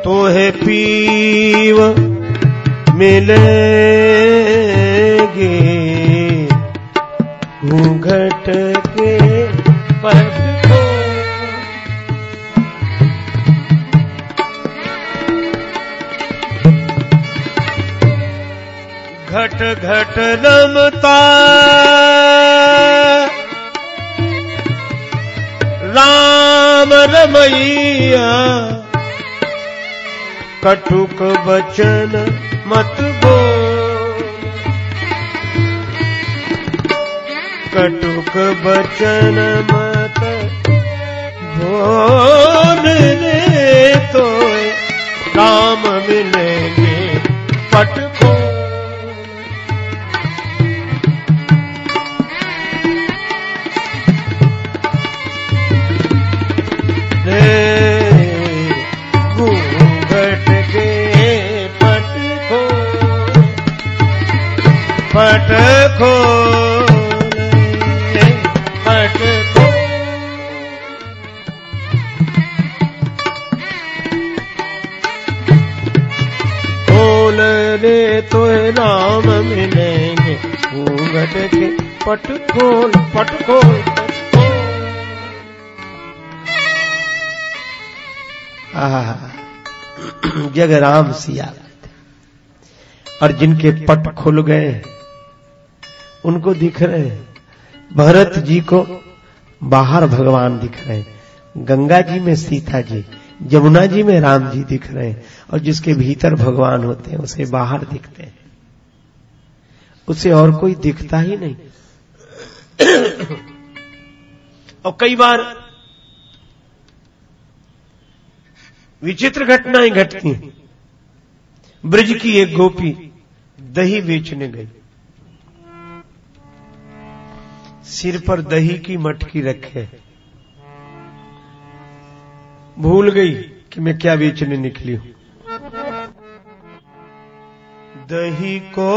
Speaker 1: तो है पीव मिलेंगे। घूंघट के घट घट रमता राम रमैया। कटुक बचन मत बोल कटुक बचन मत। बोल ने तो राम मिलेंगे तो राम मिलेंगे। घूंघट के पट खोल पट खोल। जग राम सिया। और जिनके पट खुल गए, उनको दिख रहे भरत जी को बाहर भगवान दिख रहे गंगा जी में सीता जी जमुना जी में राम जी दिख रहे हैं और जिसके भीतर भगवान होते हैं, उसे बाहर दिखते हैं। उसे और कोई दिखता ही नहीं। और कई बार विचित्र घटनाएँ घटती हैं। ब्रज की एक गोपी दही बेचने गई। सिर पर दही की मटकी रखे भूल गई कि मैं क्या बेचने निकली हूँ। दही को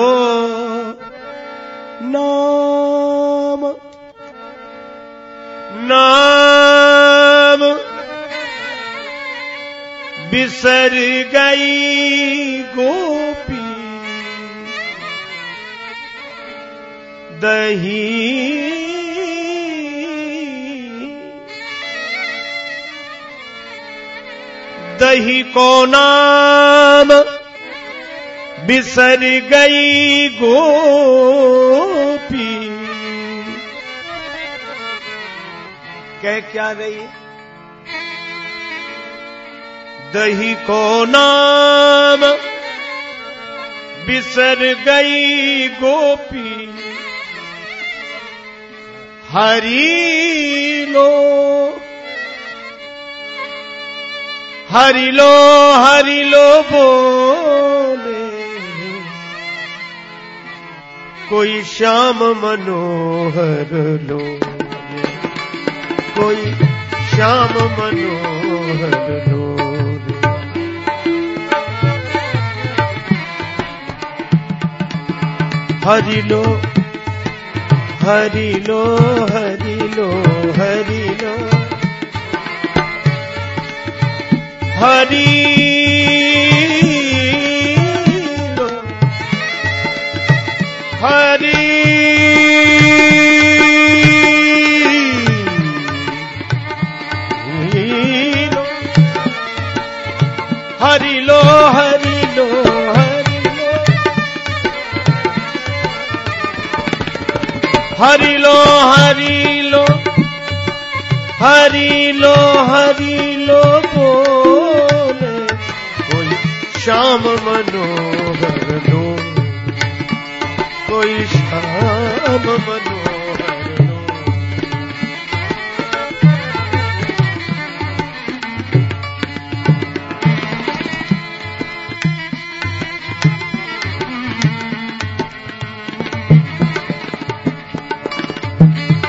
Speaker 1: नाम नाम बिसर गई गोपी। दही दही को नाम। बिसर गई गोपी। कह क्या रही दही को नाम। बिसर गई गोपी। हरी लो। हरि लो हरि लो बोले। कोई श्याम मनोहर लो। कोई श्याम मनोहर लो। हरि लो हरि लो हरि लो हरि लो। हरि। लो। हरि लो हरि लो हरि लो। श्याम मनोहर लो। कोई श्याम मनोहर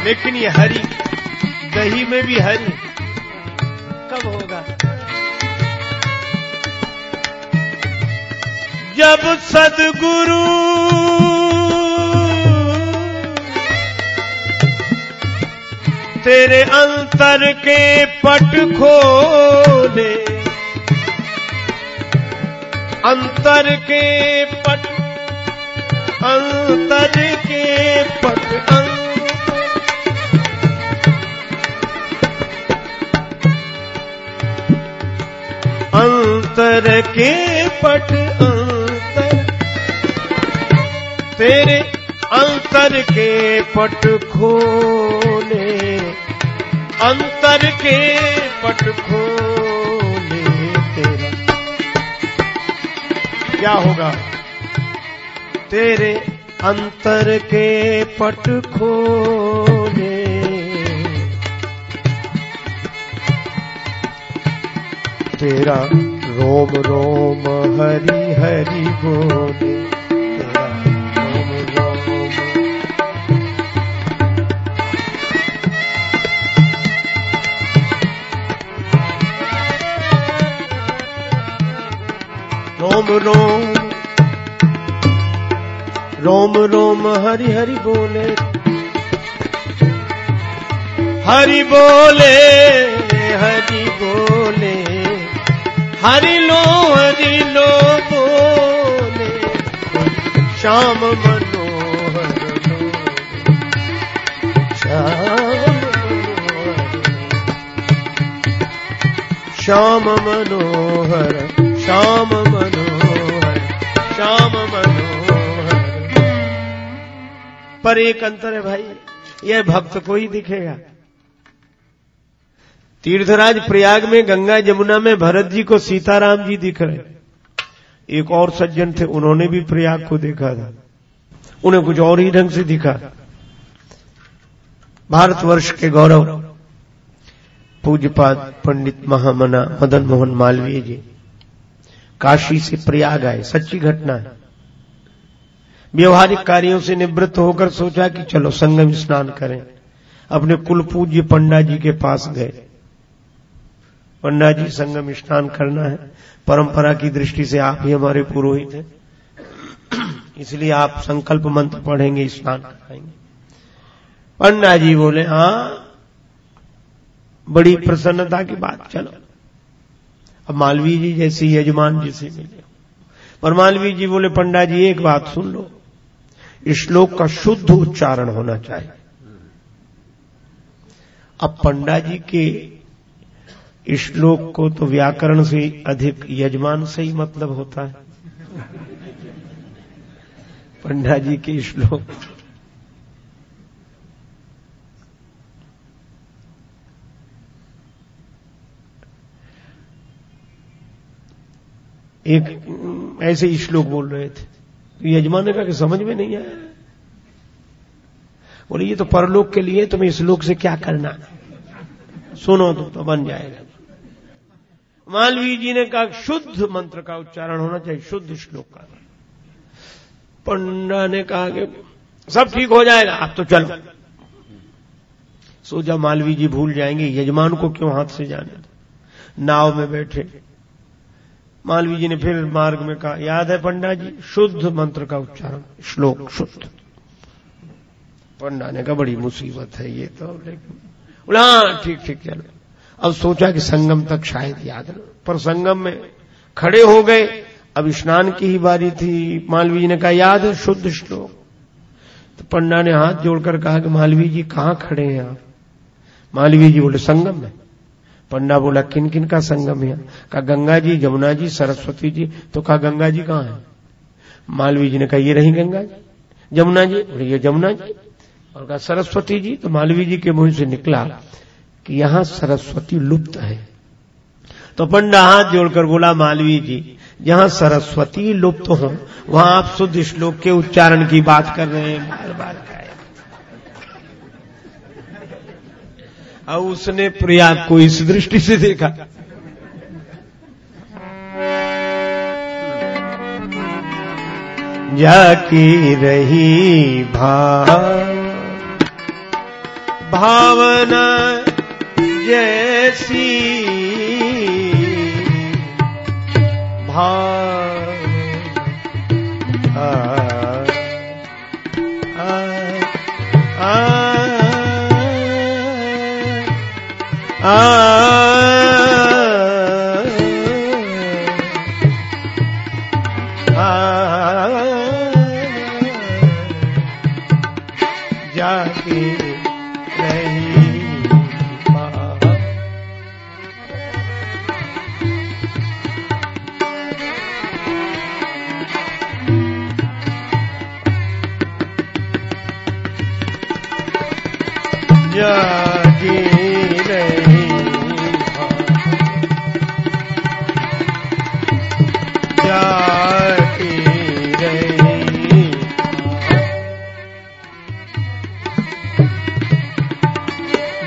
Speaker 1: लेकिन ये हरी दही में भी हरी। जब सदगुरु तेरे अंतर के पट खोले, अंतर के पट, अंतर के पट, अंतर अंतर के पट तेरे अंतर के पट खोले। अंतर के पट खोले तेरा। क्या होगा? तेरे अंतर के पट खोले। तेरा रोम रोम हरि हरि बोले। रोम रोम। रोम रोम, हरि हरि बोले। हरि बोले हरि बोले। हरि लो हरि लो बोले। श्याम मनोहर श्याम श्याम मनोहर श्याम मनोहर श्याम मनोहर। पर एक अंतर है भाई, यह भक्त को ही दिखेगा। तीर्थराज प्रयाग में गंगा जमुना में भरत जी को सीताराम जी दिख रहे एक और सज्जन थे, उन्होंने भी प्रयाग को देखा था। उन्हें कुछ और ही ढंग से दिखा। भारतवर्ष के गौरव। पूज्यपाद पंडित महामना मदन मोहन मालवीय जी। काशी से प्रयाग आए, सच्ची घटना है। व्यवहारिक कार्यों से निवृत्त होकर सोचा कि चलो संगम स्नान करें। अपने कुल पूज्य पंडा जी के पास गए। पंडा जी संगम स्नान करना है। परंपरा की दृष्टि से आप ही हमारे पुरोहित हैं। इसलिए आप संकल्प मंत्र पढ़ेंगे, स्नान कराएँगे। पंडा जी बोले हाँ बड़ी प्रसन्नता की बात, चलो। अब मालवीय जी जैसे यजमान जी से मिले। पर मालवीय जी बोले पंडा जी एक बात सुन लो। श्लोक का शुद्ध उच्चारण होना चाहिए। अब पंडा जी के श्लोक को तो व्याकरण से अधिक यजमान से ही मतलब होता है। पंडा जी के श्लोक एक ऐसे ही श्लोक बोल रहे थे। तो यजमान ने कहा कि समझ में नहीं आया। बोले ये तो परलोक के लिए तुम्हें इस लोक से क्या करना सुनो तो, तो बन जाएगा। मालवीय जी ने कहा शुद्ध मंत्र का उच्चारण होना चाहिए शुद्ध श्लोक का। पंडा ने कहा कि सब ठीक हो जाएगा आप तो चलो। सोचा मालवीय जी भूल जाएँगे यजमान को क्यों हाथ से जाने नाव में बैठे मालवी जी ने फिर मार्ग में कहा याद है पंडा जी शुद्ध मंत्र का उच्चारण श्लोक शुद्ध. पंडा ने कहा बड़ी मुसीबत है ये तो लेकिन बोला हाँ, ठीक ठीक चलो। अब सोचा कि संगम तक शायद याद न पर संगम में खड़े हो गए। अब स्नान की ही बारी थी। मालवी जी ने कहा याद है शुद्ध श्लोक। तो पंडा ने हाथ जोड़कर कहा कि मालवी जी कहाँ खड़े हैं आप? मालवी जी बोले संगम में। पंडा बोला किन किन का संगम है? कहा गंगा जी जमुना जी सरस्वती जी। तो कहा गंगा जी कहाँ है? मालवी जी ने कहा, ये रही गंगा जी जमुना जी बोले ये जमुना जी और कहा, सरस्वती जी? तो मालवी जी के मुँह से निकला कि यहाँ सरस्वती लुप्त है। तो पंडा हाथ जोड़कर बोला, मालवी जी जहाँ सरस्वती लुप्त हो। वहाँ आप शुद्ध श्लोक के उच्चारण की बात कर रहे हैं। बार बार और उसने प्रयाग को इस दृष्टि से देखा। जाकी रही भाव भावना जैसी। भाव जाके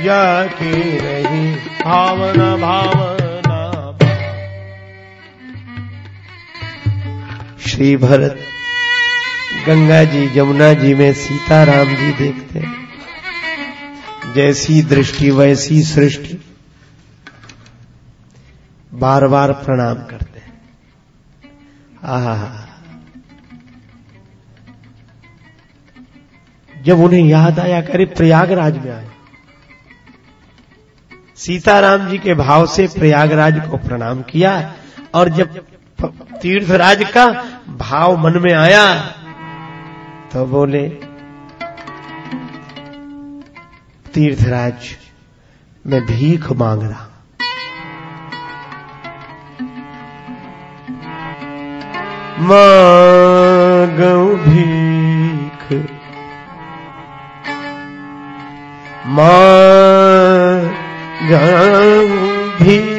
Speaker 1: जाके रही। भावना भावना श्री भरत गंगा जी जमुना जी में सीताराम जी देखते हैं। जैसी दृष्टि, वैसी सृष्टि। बार बार प्रणाम करते हैं। आहा। जब उन्हें याद आया करे प्रयागराज में आए। सीताराम जी के भाव से प्रयागराज को प्रणाम किया और जब तीर्थराज का भाव मन में आया तो बोले, तीर्थराज, मैं भीख मांग रहा मांगू भीख। मांगू भीख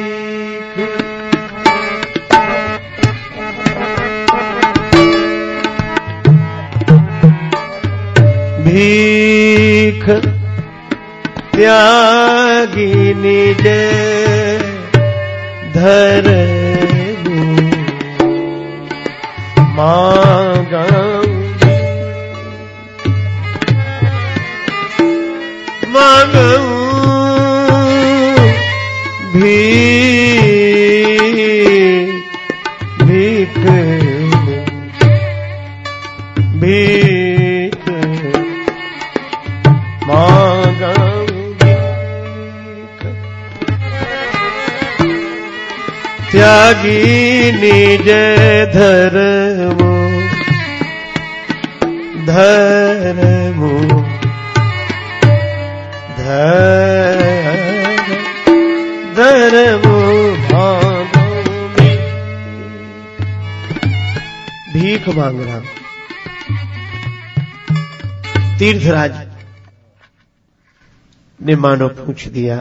Speaker 1: ने मानो पूछ दिया,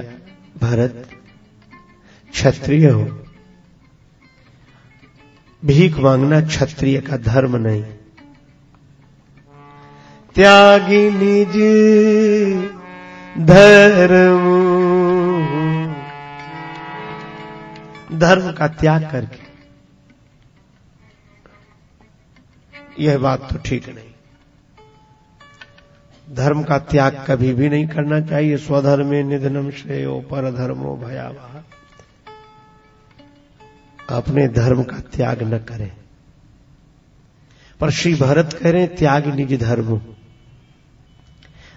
Speaker 1: भरत, क्षत्रिय हो। भीख मांगना क्षत्रिय का धर्म नहीं। त्यागी निज धर्म। धर्म का त्याग करके। यह बात तो ठीक नहीं। धर्म का त्याग कभी भी नहीं करना चाहिए। स्वधर्म निधनम श्रेयो पर धर्मो भयावह। अपने धर्म का त्याग न करें। पर श्री भरत कह रहे हैं, त्याग निज धर्म।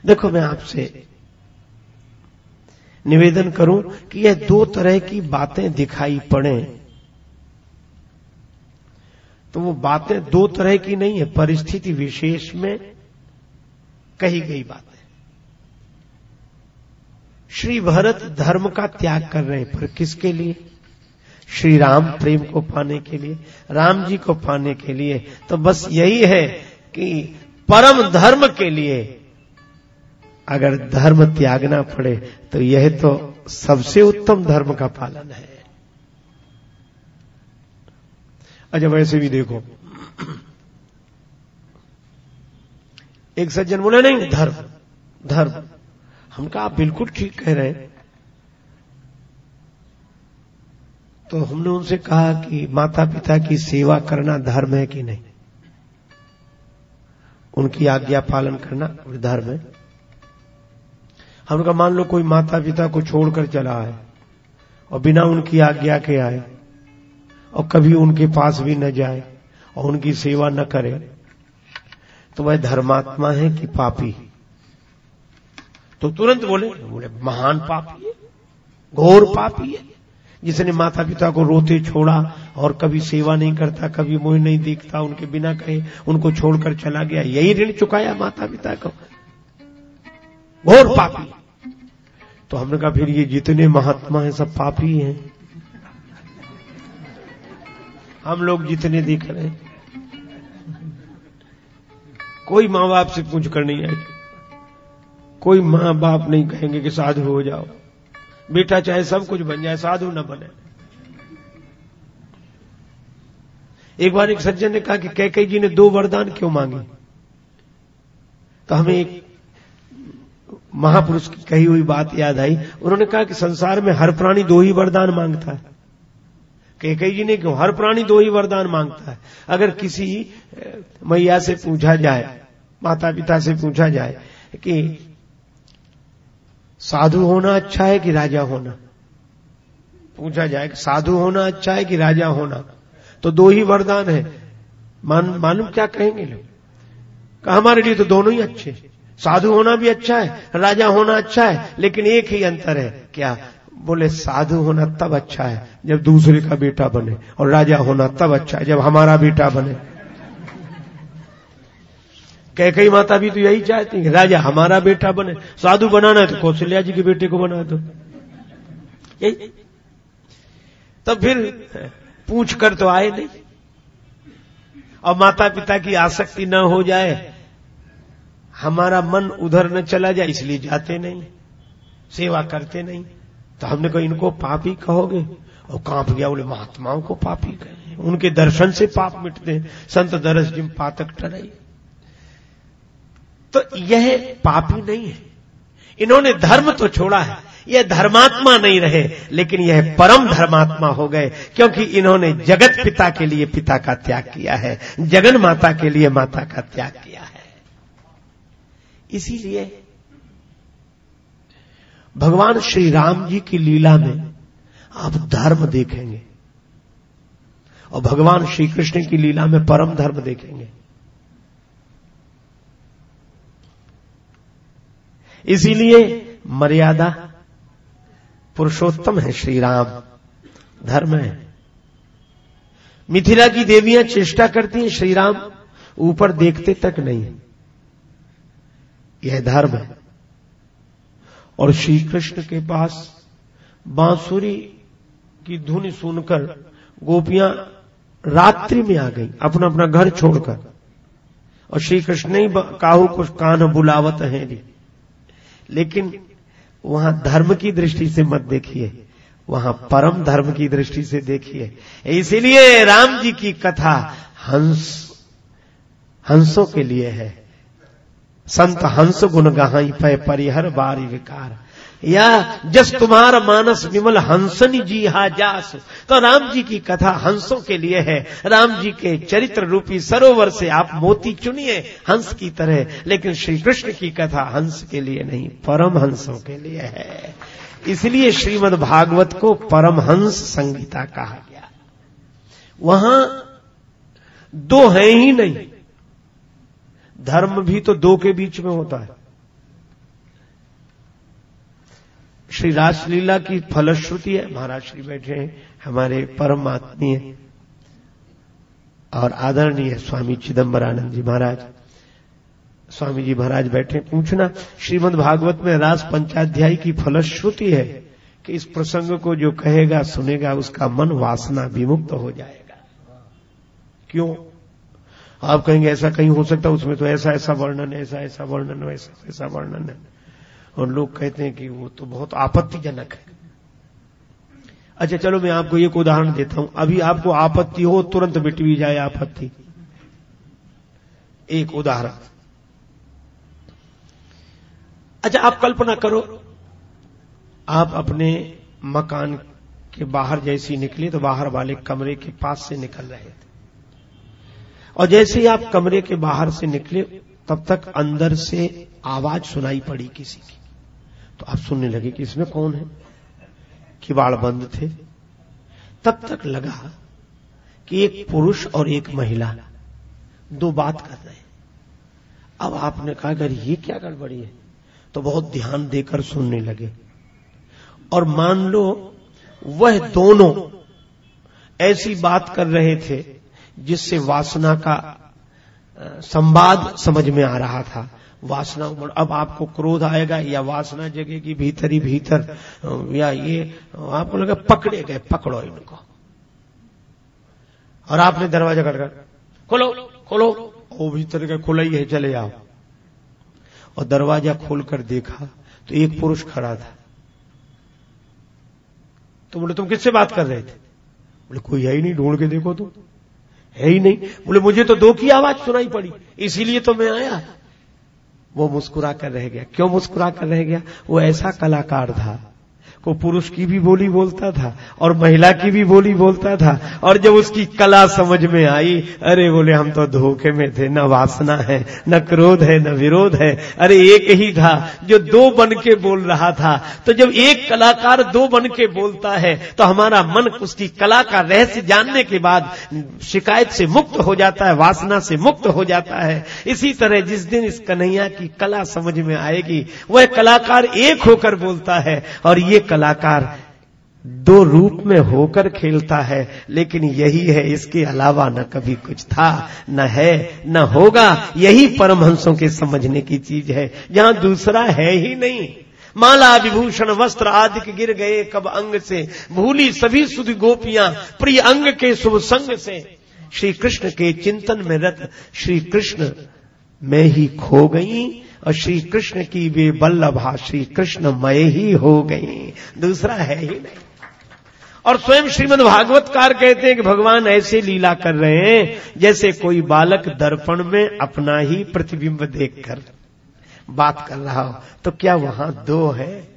Speaker 1: देखो, मैं आपसे निवेदन करूँ कि यह दो तरह की बातें दिखाई पड़े। तो वो बातें दो तरह की नहीं है, परिस्थिति विशेष में कही गई बातें श्री भरत धर्म का त्याग कर रहे हैं पर किसके लिए? श्री राम प्रेम को पाने के लिए, राम जी को पाने के लिए। तो बस यही है कि परम धर्म के लिए अगर धर्म त्यागना पड़े तो यह तो सबसे उत्तम धर्म का पालन है। अच्छा वैसे भी देखो एक सज्जन बोले, नहीं, धर्म धर्म। हम कहा, आप बिल्कुल ठीक कह रहे हैं। तो हमने उनसे कहा कि माता पिता की सेवा करना धर्म है कि नहीं? उनकी आज्ञा पालन करना धर्म है। हम कहा, मान लो कोई माता पिता को छोड़कर चला आए और बिना उनकी आज्ञा के आए और कभी उनके पास भी न जाए और उनकी सेवा न करे तो वह धर्मात्मा है कि पापी तो तुरंत बोले बोले, महान पापी है, घोर पापी है, जिसने माता पिता को रोते छोड़ा और कभी सेवा नहीं करता, कभी मोह नहीं देखता, उनके बिना कहे, उनको छोड़कर चला गया, यही ऋण चुकाया माता पिता को। घोर पापी तो हमने कहा, फिर ये जितने महात्मा हैं, सब पापी हैं। हम लोग जितने दिख रहे हैं। कोई माँ बाप से पूछ कर नहीं आएगी। कोई माँ बाप नहीं कहेंगे कि साधु हो जाओ। बेटा चाहे सब कुछ बन जाए, साधु न बने। एक बार एक सज्जन ने कहा कि कैके जी ने दो वरदान क्यों मांगे? तो हमें एक महापुरुष की कही हुई बात याद आई। उन्होंने कहा कि संसार में हर प्राणी दो ही वरदान माँगता है। कैके जी ने क्यों हर प्राणी दो ही वरदान माँगता है। अगर किसी मैया से पूछा जाए माता पिता से पूछा जाए कि साधु होना अच्छा है कि राजा होना? पूछा जाए कि साधु होना अच्छा है कि राजा होना? तो दो ही वरदान है। मालूम क्या कहेंगे लोग? हमारे लिए तो दोनों ही अच्छे। साधु होना भी अच्छा है, राजा होना अच्छा है, लेकिन एक ही अंतर है। क्या बोले, साधु होना तब अच्छा है जब दूसरे का बेटा बने और राजा होना तब अच्छा है जब हमारा बेटा बने। कह कई माता भी तो यही चाहती है राजा, हमारा बेटा बने। साधु बनाना है तो कौशल्या जी के बेटे को बना दो। यही। तो फिर पूछ कर तो आए नहीं। और माता पिता की आसक्ति न हो जाए, हमारा मन उधर न चला जाए, इसलिए जाते नहीं, सेवा करते नहीं। तो हमने कहा, इनको पापी कहोगे। और काँप गया, बोले, महात्माओं को पापी कहे उनके दर्शन से पाप मिटते हैं। संत दरस जिम पातक टराई। तो यह पापी नहीं है। इन्होंने धर्म तो छोड़ा है। यह धर्मात्मा नहीं रहे, लेकिन यह परम धर्मात्मा हो गए, क्योंकि इन्होंने जगत पिता के लिए पिता का त्याग किया है। जगन माता के लिए माता का त्याग किया है। इसीलिए भगवान श्री राम जी की लीला में आप धर्म देखेंगे और भगवान श्री कृष्ण की लीला में परम धर्म देखेंगे। इसीलिए मर्यादा पुरुषोत्तम है श्री राम, धर्म है। मिथिला की देवियाँ चेष्टा करती हैं, श्री राम ऊपर देखते तक नहीं। यह धर्म है। और श्री कृष्ण के पास बांसुरी की धुन सुनकर गोपियाँ रात्रि में आ गई अपना अपना घर छोड़कर। और श्री कृष्ण ही काहू को कान बुलावत है लेकिन वहाँ धर्म की दृष्टि से मत देखिए, वहाँ परम धर्म की दृष्टि से देखिए। इसीलिए राम जी की कथा हंस, हंसों के लिए है। संत हंस गुण गहाई पे परिहर बारी विकार। या जस तुम्हार मानस विमल हंसनी जी हा जास तो राम जी की कथा हंसों के लिए है। राम जी के चरित्र रूपी सरोवर से आप मोती चुनिए हंस की तरह, लेकिन श्री कृष्ण की कथा हंस के लिए नहीं, परम हंसों के लिए है। इसलिए श्रीमद् भागवत को परमहंस संगीता कहा गया। वहाँ दो है ही नहीं धर्म भी तो दो के बीच में होता है। श्री रासलीला की फलश्रुति है, महाराज श्री बैठे हैं, हमारे परम आत्मीय और आदरणीय स्वामी चिदम्बरानंद जी महाराज। स्वामी जी महाराज बैठे, पूछना, श्रीमद् भागवत में रास पंचाध्याय की फलश्रुति है कि इस प्रसंग को जो कहेगा, सुनेगा, उसका मन वासना विमुक्त हो जाएगा। क्यों? आप कहेंगे ऐसा कहीं हो सकता उसमें तो ऐसा ऐसा वर्णन ऐसा ऐसा वर्णन वैसा ऐसा वर्णन है। और लोग कहते हैं कि वो तो बहुत आपत्तिजनक है। अच्छा चलो मैं आपको एक उदाहरण देता हूँ। अभी आपको आपत्ति हो, तुरंत मिट भी जाए आपत्ति। एक उदाहरण। अच्छा आप कल्पना करो, आप अपने मकान के बाहर जैसे निकले तो बाहर वाले कमरे के पास से निकल रहे थे। और जैसे ही आप कमरे के बाहर से निकले, तब तक अंदर से आवाज़ सुनाई पड़ी किसी की। तो आप सुनने लगे कि इसमें कौन है? किवाड़ बंद थे। तब तक लगा कि एक पुरुष और एक महिला दो बात कर रहे हैं। अब आपने कहा, अगर ये क्या गड़बड़ी है? तो बहुत ध्यान देकर सुनने लगे। और मान लो, वह दोनों ऐसी बात कर रहे थे जिससे वासना का संवाद समझ में आ रहा था। वासना अब आपको क्रोध आएगा या वासना जगेगी भीतर ही भीतर या ये, आपको लगा पकड़े गए, पकड़ो इनको। और आपने दरवाज़ा खटखट खोलो खोलो। वो भीतर का खुला ही है, चले जाओ और दरवाज़ा खोलकर देखा तो एक पुरुष खड़ा था। तो बोले, तुम किससे बात कर रहे थे? बोले, कोई है ही नहीं, ढूंढ के देखो तुम है ही नहीं। बोले, मुझे तो दो की आवाज़ सुनाई पड़ी। इसीलिए तो मैं आया। वो मुस्कुरा कर रह गया। क्यों मुस्कुरा कर रह गया? वो ऐसा कलाकार था। को पुरुष की भी बोली बोलता था और महिला की भी बोली बोलता था और जब उसकी कला समझ में आई, अरे बोले, हम तो धोखे में थे, न वासना है, न क्रोध है, न विरोध है। अरे एक ही था जो दो बन के बोल रहा था। तो जब एक कलाकार दो बन के बोलता है तो हमारा मन उसकी कला का रहस्य जानने के बाद शिकायत से मुक्त हो जाता है, वासना से मुक्त हो जाता है। इसी तरह जिस दिन इस कन्हैया की कला समझ में आएगी, वह कलाकार एक होकर बोलता है और ये कलाकार दो रूप में होकर खेलता है, लेकिन यही है, इसके अलावा न कभी कुछ था, न है, न होगा। यही परमहंसों के समझने की चीज़ है। जहाँ दूसरा है ही नहीं। माला, विभूषण, वस्त्र आदि गिर गए कब अंग से। भूली सभी सुध गोपियाँ, प्रिय अंग के शुभ संग से। श्री कृष्ण के चिंतन में रत श्री कृष्ण में ही खो गई। और श्री कृष्ण की वे बल्लभा श्री कृष्ण मय ही हो गई। दूसरा है ही नहीं। और स्वयं श्रीमद भागवतकार कहते हैं कि भगवान ऐसे लीला कर रहे हैं, जैसे कोई बालक दर्पण में अपना ही प्रतिबिंब देखकर बात कर रहा हो। तो क्या वहाँ दो है?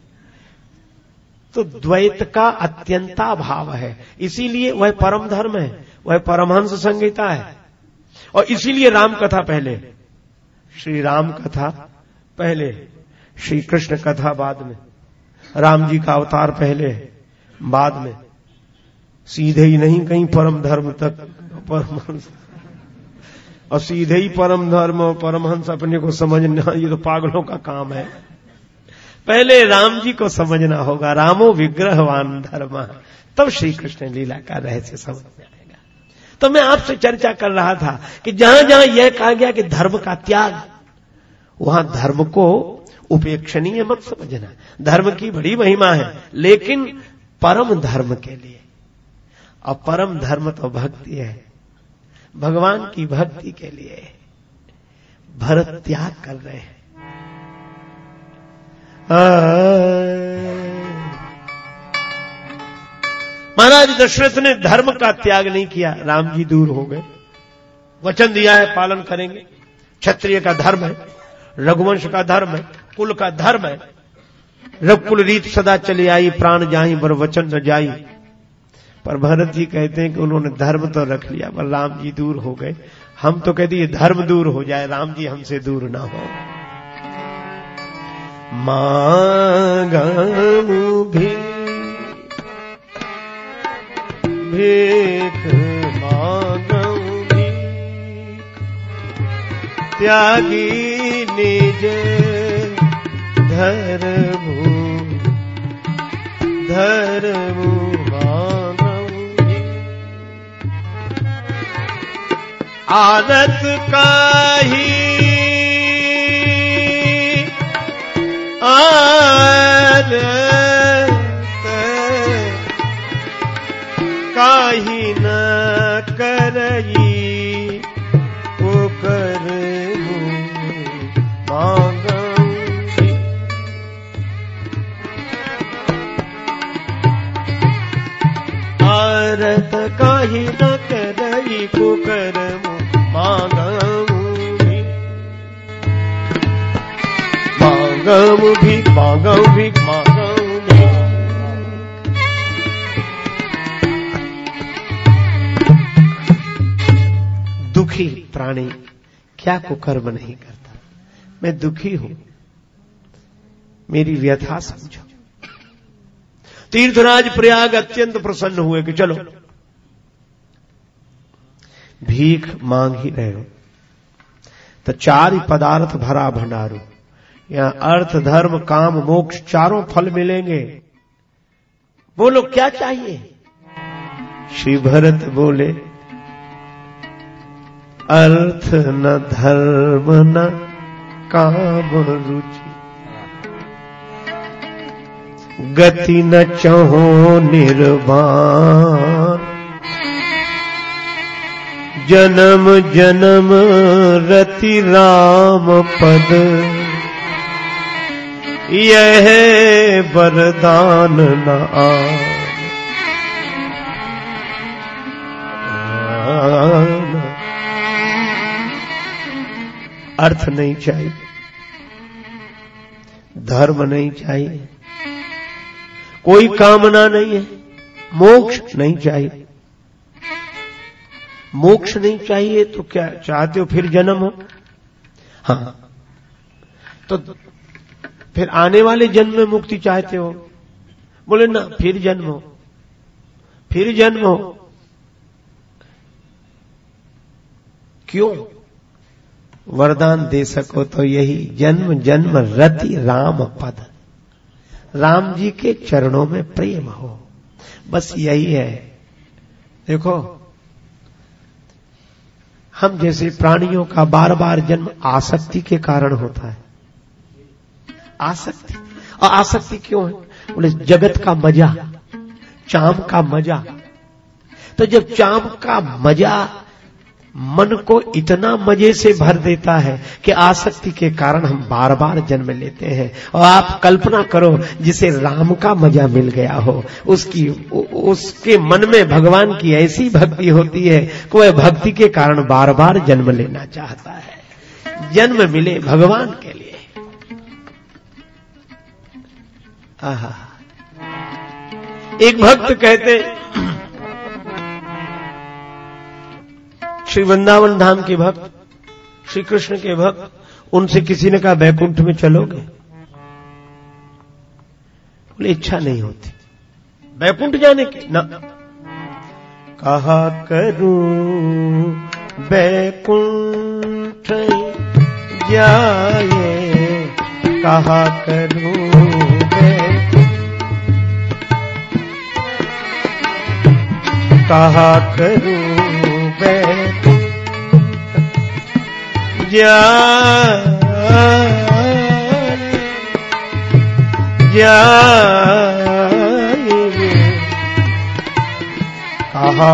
Speaker 1: तो द्वैत का अत्यंता भाव है। इसीलिए वह परम धर्म है, वह परमहंस संगीता है। और इसीलिए राम कथा पहले। श्री राम कथा पहले श्री कृष्ण कथा बाद में, राम जी का अवतार पहले, बाद में, सीधे ही नहीं कहीं परम धर्म तक, परमहंस, और सीधे ही परम धर्म और परमहंस अपने को समझना, ये तो पागलों का काम है। पहले राम जी को समझना होगा, रामो विग्रहवान धर्म। तब श्री कृष्ण लीला का रहस्य समझ में आएगा। तो मैं आपसे चर्चा कर रहा था कि जहाँ जहाँ यह कहा गया कि धर्म का त्याग वहाँ धर्म को उपेक्षणीय मत समझना। धर्म की बड़ी महिमा है, लेकिन परम धर्म के लिए। और परम धर्म तो भक्ति है। भगवान की भक्ति के लिए भरत त्याग कर रहे हैं। महाराज दशरथ ने धर्म का त्याग नहीं किया, राम जी दूर हो गए। वचन दिया है, पालन करेंगे। क्षत्रिय का धर्म है। रघुवंश का धर्म है, कुल का धर्म है। रघुकुल रीत सदा चली आई, प्राण जाई पर वचन न जाई पर भरत जी कहते हैं कि उन्होंने धर्म तो रख लिया, पर राम जी दूर हो गए। हम तो कहते धर्म दूर हो जाए, राम जी हमसे दूर ना हो। मांगमु भी भीख त्यागी निज धर्मु धर्मु आदत काही आदत काही न काही न करई को कर मांगी मांगम भी मांगम भी मांगम भी दुखी प्राणी क्या कुकर्म नहीं करता। मैं दुखी हूँ। मेरी व्यथा समझो। तीर्थराज प्रयाग अत्यंत प्रसन्न हुए कि चलो भीख मांग ही रहे हो। तो चार ही पदार्थ भरा भंडारू। यहाँ अर्थ, धर्म, काम, मोक्ष चारों फल मिलेंगे। बोलो क्या चाहिए? श्री भरत बोले, अर्थ न धर्म न काम रुचि। गति न चहो निर्वाण। जन्म जन्म, रति राम पद। यह वरदान न अर्थ नहीं चाहिए, धर्म नहीं चाहिए, कोई कामना नहीं है, मोक्ष नहीं चाहिए। मोक्ष नहीं चाहिए तो क्या चाहते हो फिर जन्म हो? हाँ। तो फिर आने वाले जन्म में मुक्ति चाहते हो? बोले, ना, फिर जन्म हो। फिर जन्म हो। क्यों? वरदान दे सको तो यही जन्म जन्म रति राम पद। राम जी के चरणों में प्रेम हो। बस यही है। देखो हम जैसे प्राणियों का बार बार जन्म आसक्ति के कारण होता है। आसक्ति? और आसक्ति क्यों है? बोले, जगत का मज़ा चाम का मज़ा। तो जब चाम का मज़ा मन को इतना मज़े से भर देता है कि आसक्ति के कारण हम बार बार जन्म लेते हैं। और आप कल्पना करो, जिसे राम का मज़ा मिल गया हो, उसकी, उसके मन में भगवान की ऐसी भक्ति होती है कि वह भक्ति के कारण बार बार जन्म लेना चाहता है। जन्म मिले भगवान के लिए। आहा। एक भक्त कहते श्री वृंदावन धाम के भक्त, श्री कृष्ण के भक्त, उनसे किसी ने कहा बैकुंठ में चलोगे? बोले, इच्छा नहीं होती। बैकुंठ जाने की ना। कहा करूँ बैकुंठ जाए, कहा करूँ कहा करूँ बैकुंठ ज्ञान कहा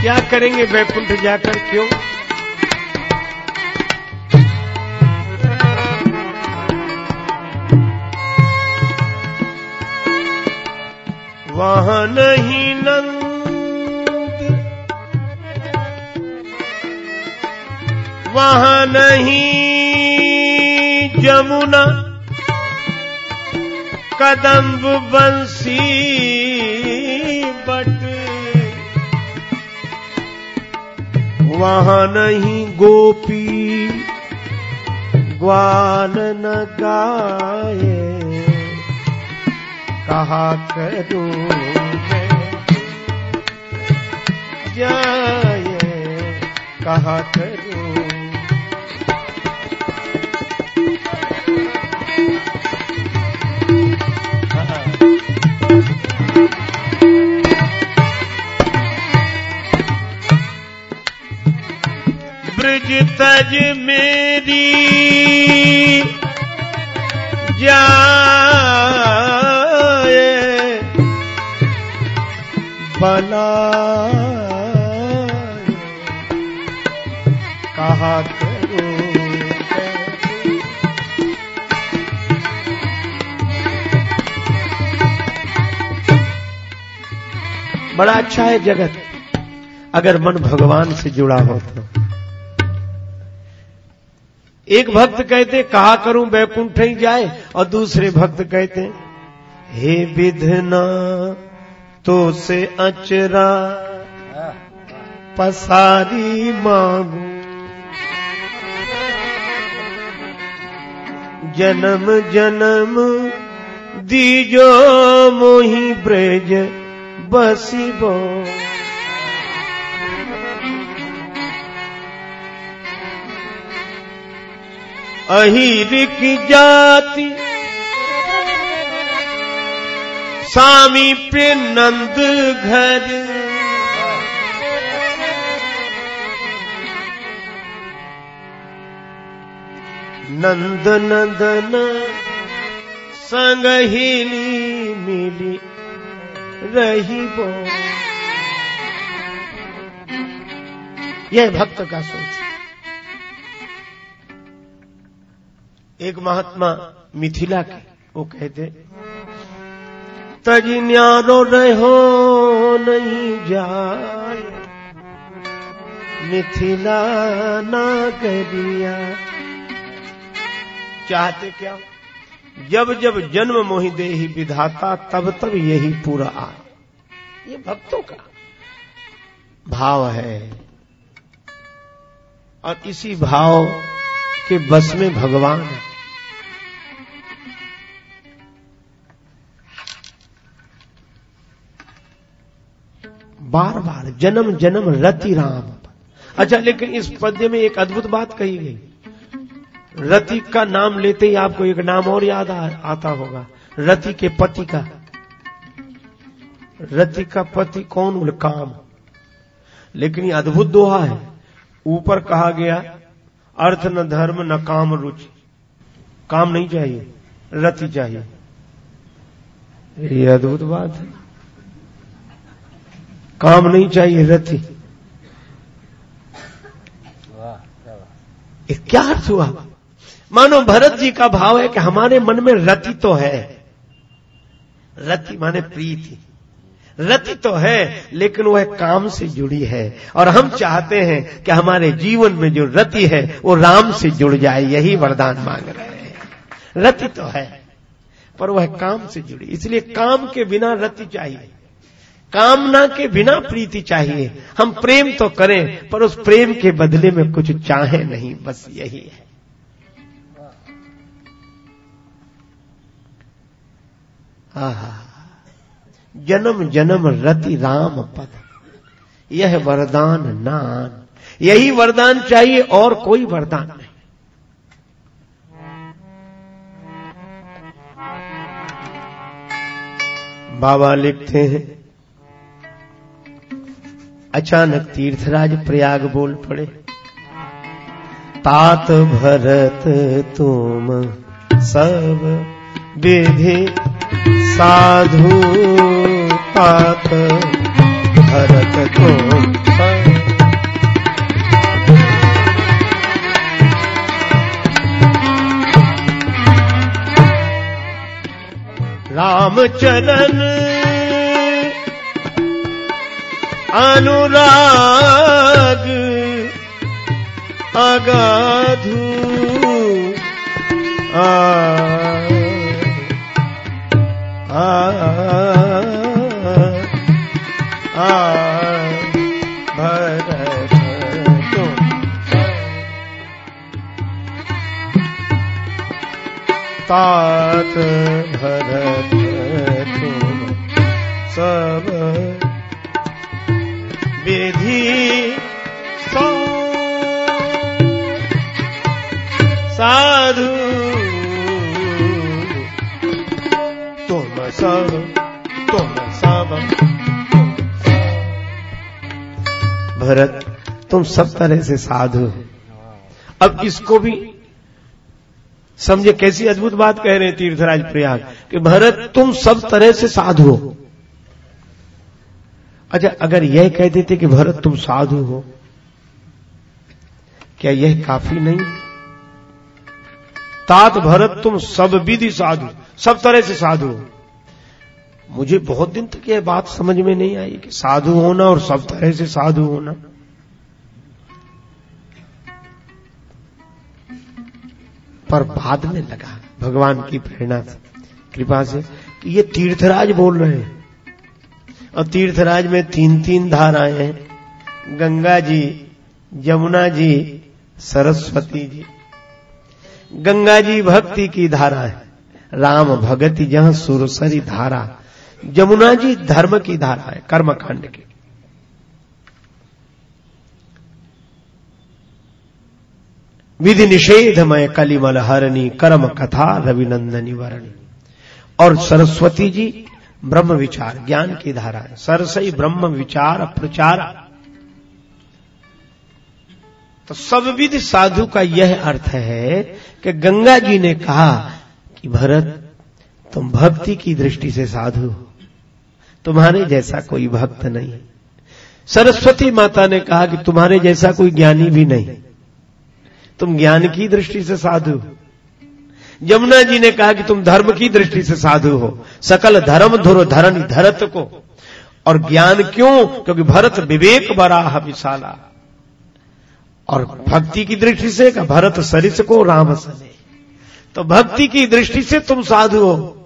Speaker 1: क्या करेंगे वैकुंठ जाकर क्यों? वहाँ नहीं नंद। वहाँ नहीं जमुना। कदम्ब बंसी बट। वहाँ नहीं गोपी, ग्वाल न गाए। कहा करूँ जाए कहा करूँ ब्रज तज मेरी जाए बला कहा करूँ। बड़ा अच्छा है जगत, अगर मन भगवान से जुड़ा हो तो। एक भक्त कहते, कहा करूँ बैकुंठ ही जाए? और दूसरे भक्त कहते, हे विधना तो से अचरा पसारी मांगू। जन्म जन्म दीजो मोही ब्रज बसिबो। अहिर की जाति स्वामी पे नंद घर। नंद नंदन संग हिली मिली रही बो यह भक्त का सोच। एक महात्मा मिथिला के, वो कहते तजी न्यारो रहो, नहीं जाए। मिथिला ना करिया चाहते क्या? जब जब जन्म मोहि दे ही विधाता, तब तब यही पूरा आए ये भक्तों का भाव है। और इसी भाव के बस में भगवान है। बार बार जन्म जन्म रति राम। अच्छा लेकिन इस पद्य में एक अद्भुत बात कही गई। रति का नाम लेते ही आपको एक नाम और याद आ, आता होगा। रति के पति का। रति का पति कौन? बोले काम। लेकिन ये अद्भुत दोहा है। ऊपर कहा गया अर्थ न धर्म न काम रुचि। काम नहीं चाहिए रति चाहिए। ये अद्भुत बात है। काम नहीं चाहिए रति क्या अर्थ हुआ? मानो भरत जी का भाव है कि हमारे मन में रति तो है। रति माने प्रीति। रति तो है, लेकिन वह काम से जुड़ी है। और हम चाहते हैं कि हमारे जीवन में जो रति है, वो राम से जुड़ जाए, यही वरदान मांग रहे हैं। रति तो है, पर वह काम से जुड़ी। इसलिए काम के बिना रति चाहिए। कामना के बिना प्रीति चाहिए। हम प्रेम तो करें, पर उस प्रेम के बदले में कुछ चाहे नहीं, बस यही है। आहा। जन्म जन्म, रति, राम, पद। यह वरदान नान। यही वरदान चाहिए, और कोई वरदान नहीं। बाबा लिखते हैं अचानक तीर्थराज प्रयाग बोल पड़े, तात भरत तुम सब विधि साधु तात भरत तुम सब. रामचरण अनुराग अगाधु आ भरत तुम तात भरत तुम सब विधि सौ साधु, तुम सब तुम सब। भरत, तुम सब तरह से साधु हो अब इसको भी समझे कैसी अद्भुत बात कह रहे हैं तीर्थराज प्रयाग, कि भरत, तुम सब तरह से साधु हो अच्छा अगर यह कह देते कि भरत तुम साधु हो, क्या यह काफ़ी नहीं? तात भरत तुम सब विधि साधु, सब तरह से साधु हो। मुझे बहुत दिन तक यह बात समझ में नहीं आई कि साधु होना और सब तरह से साधु होना। पर बाद में लगा, भगवान की प्रेरणा कृपा से कि ये तीर्थराज बोल रहे हैं। और तीर्थराज में तीन तीन धाराएँ हैं। गंगा जी, यमुना जी, सरस्वती जी। गंगा जी भक्ति की धारा है। राम भगति जहाँ सुरसरी धारा। यमुना जी धर्म की धारा है, कर्मकांड की। विधि निषेध निषेधमय कलिमल हरणी, कर्म कथा रविनंदनी वरणी। और सरस्वती जी ब्रह्म विचार, ज्ञान की धारा है सरसई ब्रह्म विचार, प्रचार। तो सब विधि साधु का यह अर्थ है कि गंगा जी ने कहा कि भरत, तुम भक्ति की दृष्टि से साधु हो। तुम्हारे जैसा कोई भक्त नहीं। सरस्वती माता ने कहा कि तुम्हारे जैसा कोई ज्ञानी भी नहीं। तुम ज्ञान की दृष्टि से साधु हो। यमुना जी ने कहा कि तुम धर्म की दृष्टि से साधु हो। सकल धर्म धुर धरण धरत को। और ज्ञान क्यों? क्योंकि भरत विवेक बराह विशाला। और भक्ति की दृष्टि से का भरत सरिस को राम सने। तो भक्ति की दृष्टि से तुम साधु हो।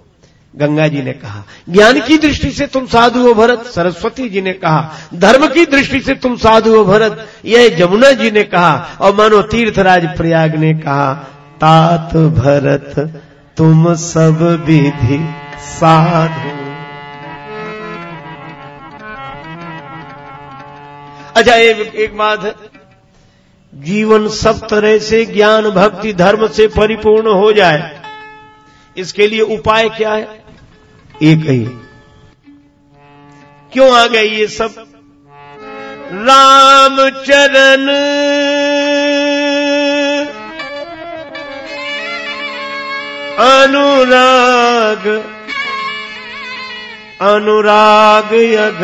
Speaker 1: गंगा जी ने कहा, ज्ञान की दृष्टि से तुम साधु हो भरत। सरस्वती जी ने कहा, धर्म की दृष्टि से तुम साधु हो भरत। यह जमुना जी ने कहा, और मानो तीर्थराज प्रयाग ने कहा तात भरत तुम सब विधि साधु। अच्छा एक, एक बात। है जीवन सब तरह से ज्ञान भक्ति धर्म से परिपूर्ण हो जाए इसके लिए उपाय क्या है? एक ही क्यों आ गए ये सब? राम चरण अनुराग अनुराग यगाधु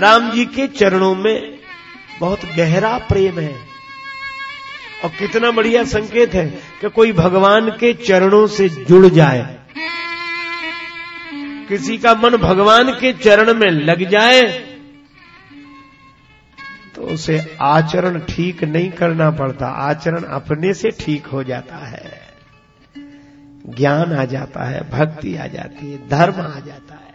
Speaker 1: राम जी के चरणों में बहुत गहरा प्रेम है और कितना बढ़िया संकेत है कि कोई भगवान के चरणों से जुड़ जाए। किसी का मन भगवान के चरण में लग जाए तो उसे आचरण ठीक नहीं करना पड़ता। आचरण अपने से ठीक हो जाता है। ज्ञान आ जाता है, भक्ति आ जाती है, धर्म आ जाता है।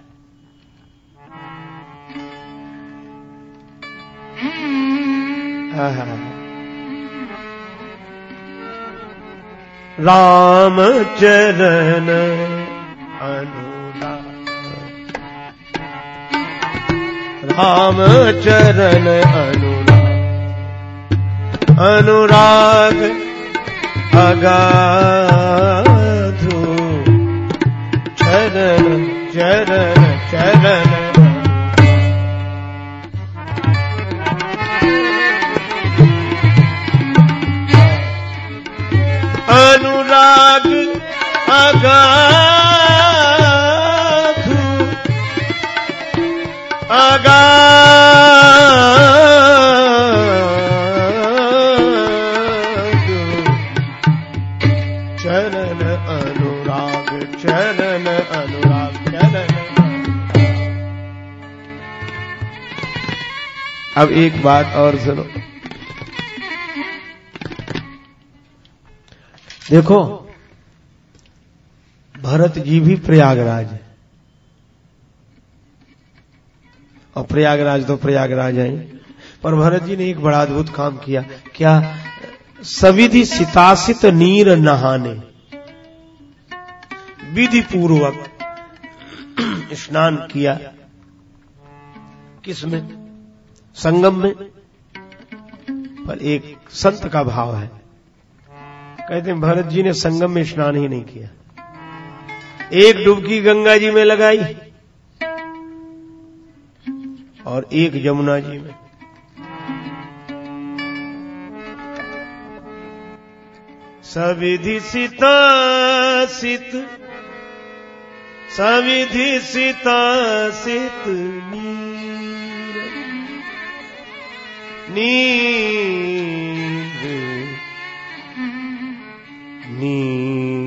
Speaker 1: राम चरण अनुराग। राम चरण अनुराग। अनुराग अगाधु। चरण चरण चरण। अनुराग अगाधु। अगाधु अब एक बात और सुनो। देखो, भरत जी भी प्रयागराज है। और प्रयागराज तो प्रयागराज है पर भरत जी ने एक बड़ा अद्भुत काम किया। क्या सविधि सितासित नीर नहाने? विधि पूर्वक स्नान किया। किसमें? संगम में, पर एक संत का भाव है। कहते हैं, भरत जी ने संगम में स्नान ही नहीं किया। एक डुबकी गंगा जी में लगाई और एक यमुना जी में। सविधि सीता सित, सविधि सीता सित नीर नीर नीर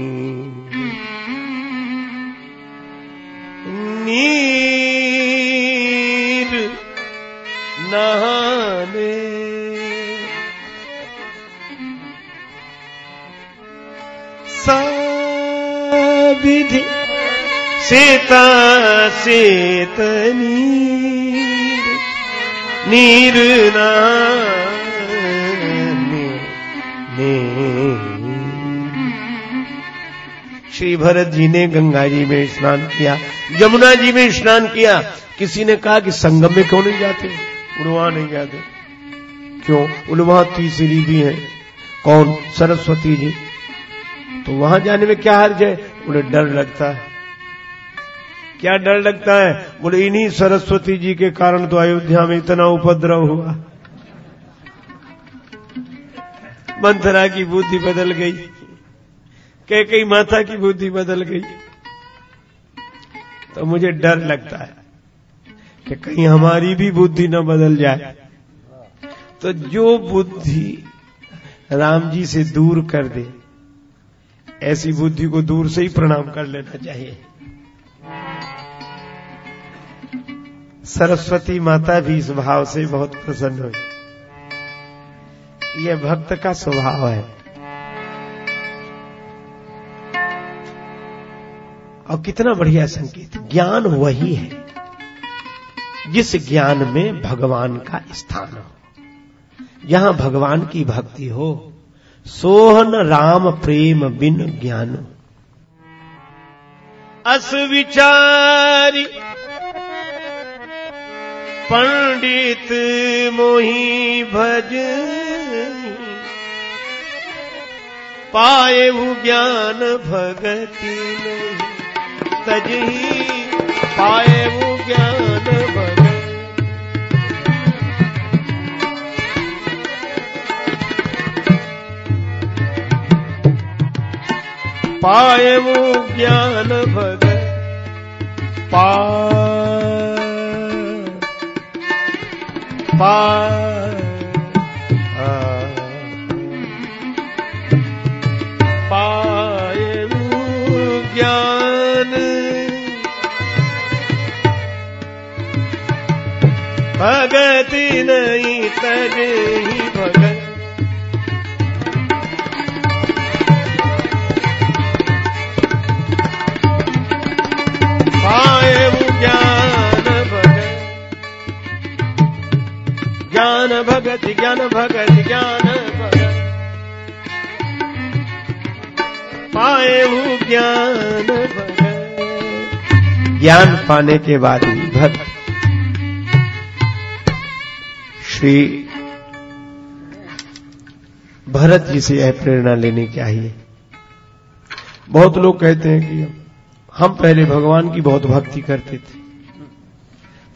Speaker 1: नीर नहाने साविधि सीता सीत श्री भरत जी ने गंगा जी में स्नान किया, यमुना जी में स्नान किया। किसी ने कहा कि संगम में क्यों नहीं जाते? वहाँ नहीं जाते। क्यों? बोले वहाँ तीसरी भी है। कौन? सरस्वती जी। तो वहाँ जाने में क्या हर्ज है? उन्हें डर लगता है। क्या डर लगता है? बोले, इन्हीं सरस्वती जी के कारण तो अयोध्या में इतना उपद्रव हुआ। मंथरा की बुद्धि बदल गई। कह कई माता की बुद्धि बदल गई। तो मुझे डर लगता है कि कहीं हमारी भी बुद्धि न बदल जाए। तो जो बुद्धि राम जी से दूर कर दे, ऐसी बुद्धि को दूर से ही प्रणाम कर लेना चाहिए। सरस्वती माता भी इस भाव से बहुत प्रसन्न हुई। यह भक्त का स्वभाव है। और कितना बढ़िया संकेत ज्ञान वही है, जिस ज्ञान में भगवान का स्थान हो। जहाँ भगवान की भक्ति हो, सोहन राम प्रेम बिन ज्ञान। अस विचारी पंडित मोही भज पाए ज्ञान भगति तजही पाए ज्ञान भगति। पाए ज्ञान भगत पा पा आ, पाए ज्ञान भगति नहीं तज भगत पाए ज्ञान ज्ञान, भगत ज्ञान भगत ज्ञान। भगत पाए वो ज्ञान, भगत। ज्ञान पाने के बाद भी भक्त। श्री भरत जी से यह प्रेरणा लेनी चाहिए बहुत लोग कहते हैं कि हम पहले भगवान की बहुत भक्ति करते थे,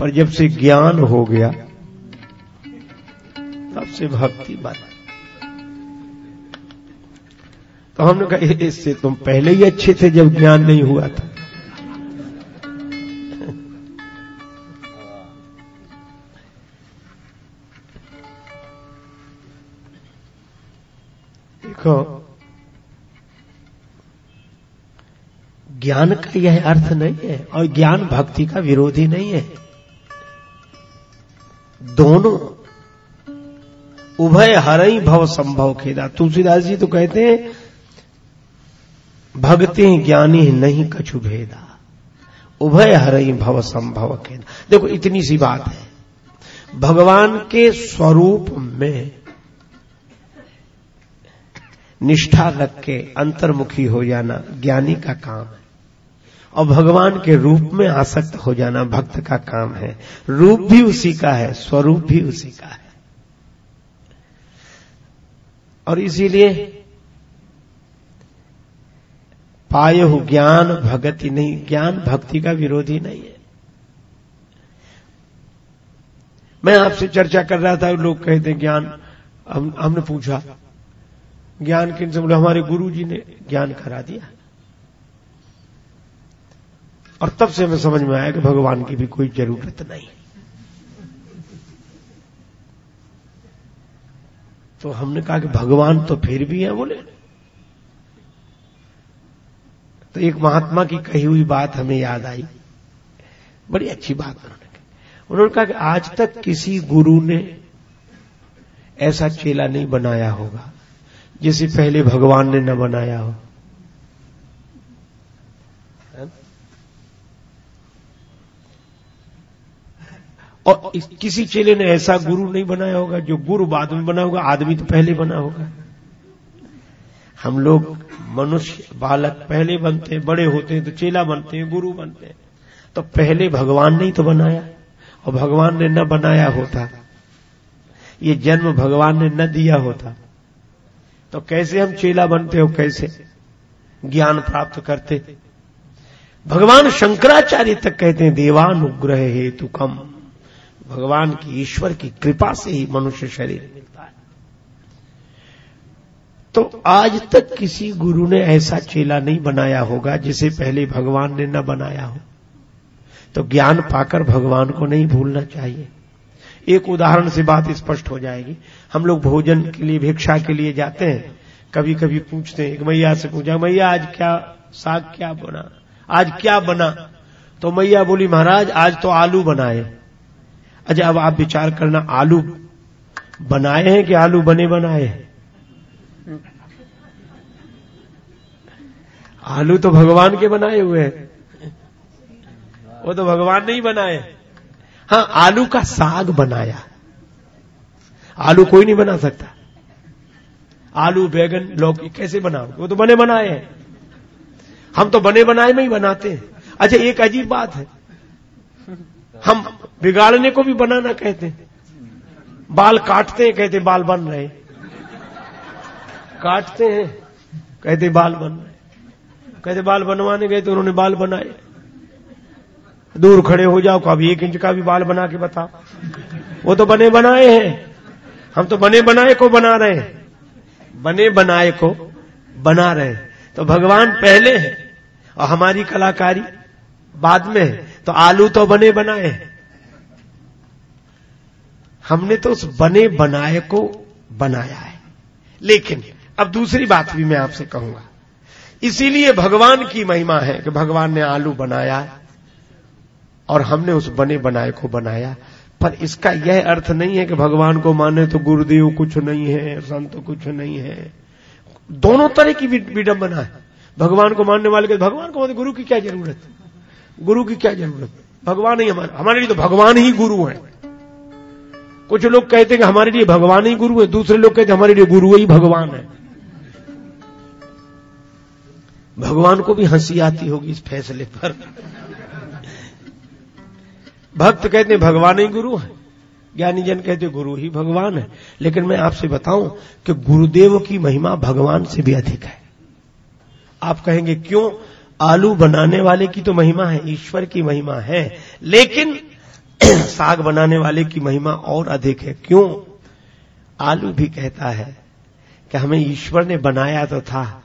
Speaker 1: पर जब से ज्ञान हो गया से भक्ति बंद तो हमने कहा इससे तुम पहले ही अच्छे थे जब ज्ञान नहीं हुआ था। देखो, ज्ञान का यह अर्थ नहीं है और ज्ञान भक्ति का विरोधी नहीं है। दोनों उभय हरई भव संभव खेदा। तुलसीदास जी तो कहते हैं भक्ति ज्ञानी नहीं कछु भेदा। उभय हरई भव संभव खेदा। देखो, इतनी सी बात है। भगवान के स्वरूप में निष्ठा रख के अंतर्मुखी हो जाना ज्ञानी का काम है। और भगवान के रूप में आसक्त हो जाना भक्त का काम है। रूप भी उसी का है, स्वरूप भी उसी का है। और इसीलिए पायो ज्ञान भगति नहीं ज्ञान भक्ति का विरोधी नहीं है। मैं आपसे चर्चा कर रहा था लोग कहते ज्ञान हम, हमने पूछा ज्ञान किन से बोले? हमारे गुरु जी ने ज्ञान करा दिया। और तब से हमें समझ में आया कि भगवान की भी कोई ज़रूरत नहीं। तो हमने कहा कि भगवान तो फिर भी है, बोले। तो एक महात्मा की कही हुई बात हमें याद आई। बड़ी अच्छी बात उन्होंने कही। उन्होंने कहा कि आज तक किसी गुरु ने ऐसा चेला नहीं बनाया होगा, जिसे पहले भगवान ने न बनाया हो। और किसी चेले ने ऐसा गुरु नहीं बनाया होगा, जो गुरु बाद में बना होगा, आदमी तो पहले बना होगा। हम लोग मनुष्य, बालक पहले बनते हैं, बड़े होते हैं तो चेला बनते हैं, गुरु बनते हैं। तो पहले भगवान ने तो बनाया, और भगवान ने न बनाया होता। ये जन्म भगवान ने न दिया होता। तो कैसे हम चेला बनते हो कैसे ज्ञान प्राप्त करते? भगवान शंकराचार्य तक कहते हैं, देवानुग्रह हेतु कम। भगवान की, ईश्वर की कृपा से ही मनुष्य शरीर मिलता है। तो आज तक किसी गुरु ने ऐसा चेला नहीं बनाया होगा जिसे पहले भगवान ने न बनाया हो। तो ज्ञान पाकर भगवान को नहीं भूलना चाहिए। एक उदाहरण से बात स्पष्ट हो जाएगी। हम लोग भोजन के लिए, भिक्षा के लिए जाते हैं। कभी कभी पूछते हैं, एक मैया से पूछा, मैया, आज क्या साग क्या बना? आज क्या बना? तो मैया बोली, महाराज, आज तो आलू बनाए। अच्छा अब आप विचार करना, आलू बनाए हैं कि आलू बने बनाए हैं? आलू तो भगवान के बनाए हुए हैं। वो तो भगवान नहीं बनाए हाँ। आलू का साग बनाया। आलू कोई नहीं बना सकता। आलू, बैगन, लौकी कैसे बनाओ वो तो बने बनाए हैं। हम तो बने बनाए में ही बनाते हैं। अच्छा एक अजीब बात है। हम बिगाड़ने को भी बनाना कहते हैं। बाल काटते हैं, कहते बाल बन रहे काटते हैं, कहते बाल बन रहे कहते बाल बनवाने गए तो उन्होंने बाल बनाए। दूर खड़े हो जाओ, कभी एक इंच का भी बाल बना के बताओ। वो तो बने बनाए हैं। हम तो बने बनाए को बना रहे हैं। बने बनाए को बना रहे हैं। तो भगवान पहले है और हमारी कलाकारी बाद में है। तो आलू तो बने बनाए हैं। हमने तो उस बने बनाए को बनाया है। लेकिन, अब दूसरी बात भी मैं आपसे कहूँगा। इसीलिए भगवान की महिमा है कि भगवान ने आलू बनाया और हमने उस बने बनाए को बनाया। पर इसका यह अर्थ नहीं है कि भगवान को माने तो गुरुदेव कुछ नहीं है, संत कुछ नहीं है। दोनों तरह की विडंबना है। भगवान को मानने वाले के भगवान को मानते गुरु की क्या ज़रूरत? गुरु की क्या ज़रूरत? भगवान ही हमारे हमारे लिए तो भगवान ही गुरु है। कुछ लोग कहते हैं हमारे लिए भगवान ही गुरु है, दूसरे लोग कहते हैं हमारे लिए गुरु ही भगवान है। भगवान को भी हँसी आती होगी इस फैसले पर। भक्त कहते हैं भगवान ही गुरु है। ज्ञानी जन कहते गुरु ही भगवान है। लेकिन मैं आपसे बताऊँ कि गुरुदेव की महिमा भगवान से भी अधिक है। आप कहेंगे, क्यों? आलू बनाने वाले की तो महिमा है, ईश्वर की महिमा है। लेकिन साग बनाने वाले की महिमा और अधिक है। क्यों? आलू भी कहता है कि हमें ईश्वर ने बनाया तो था,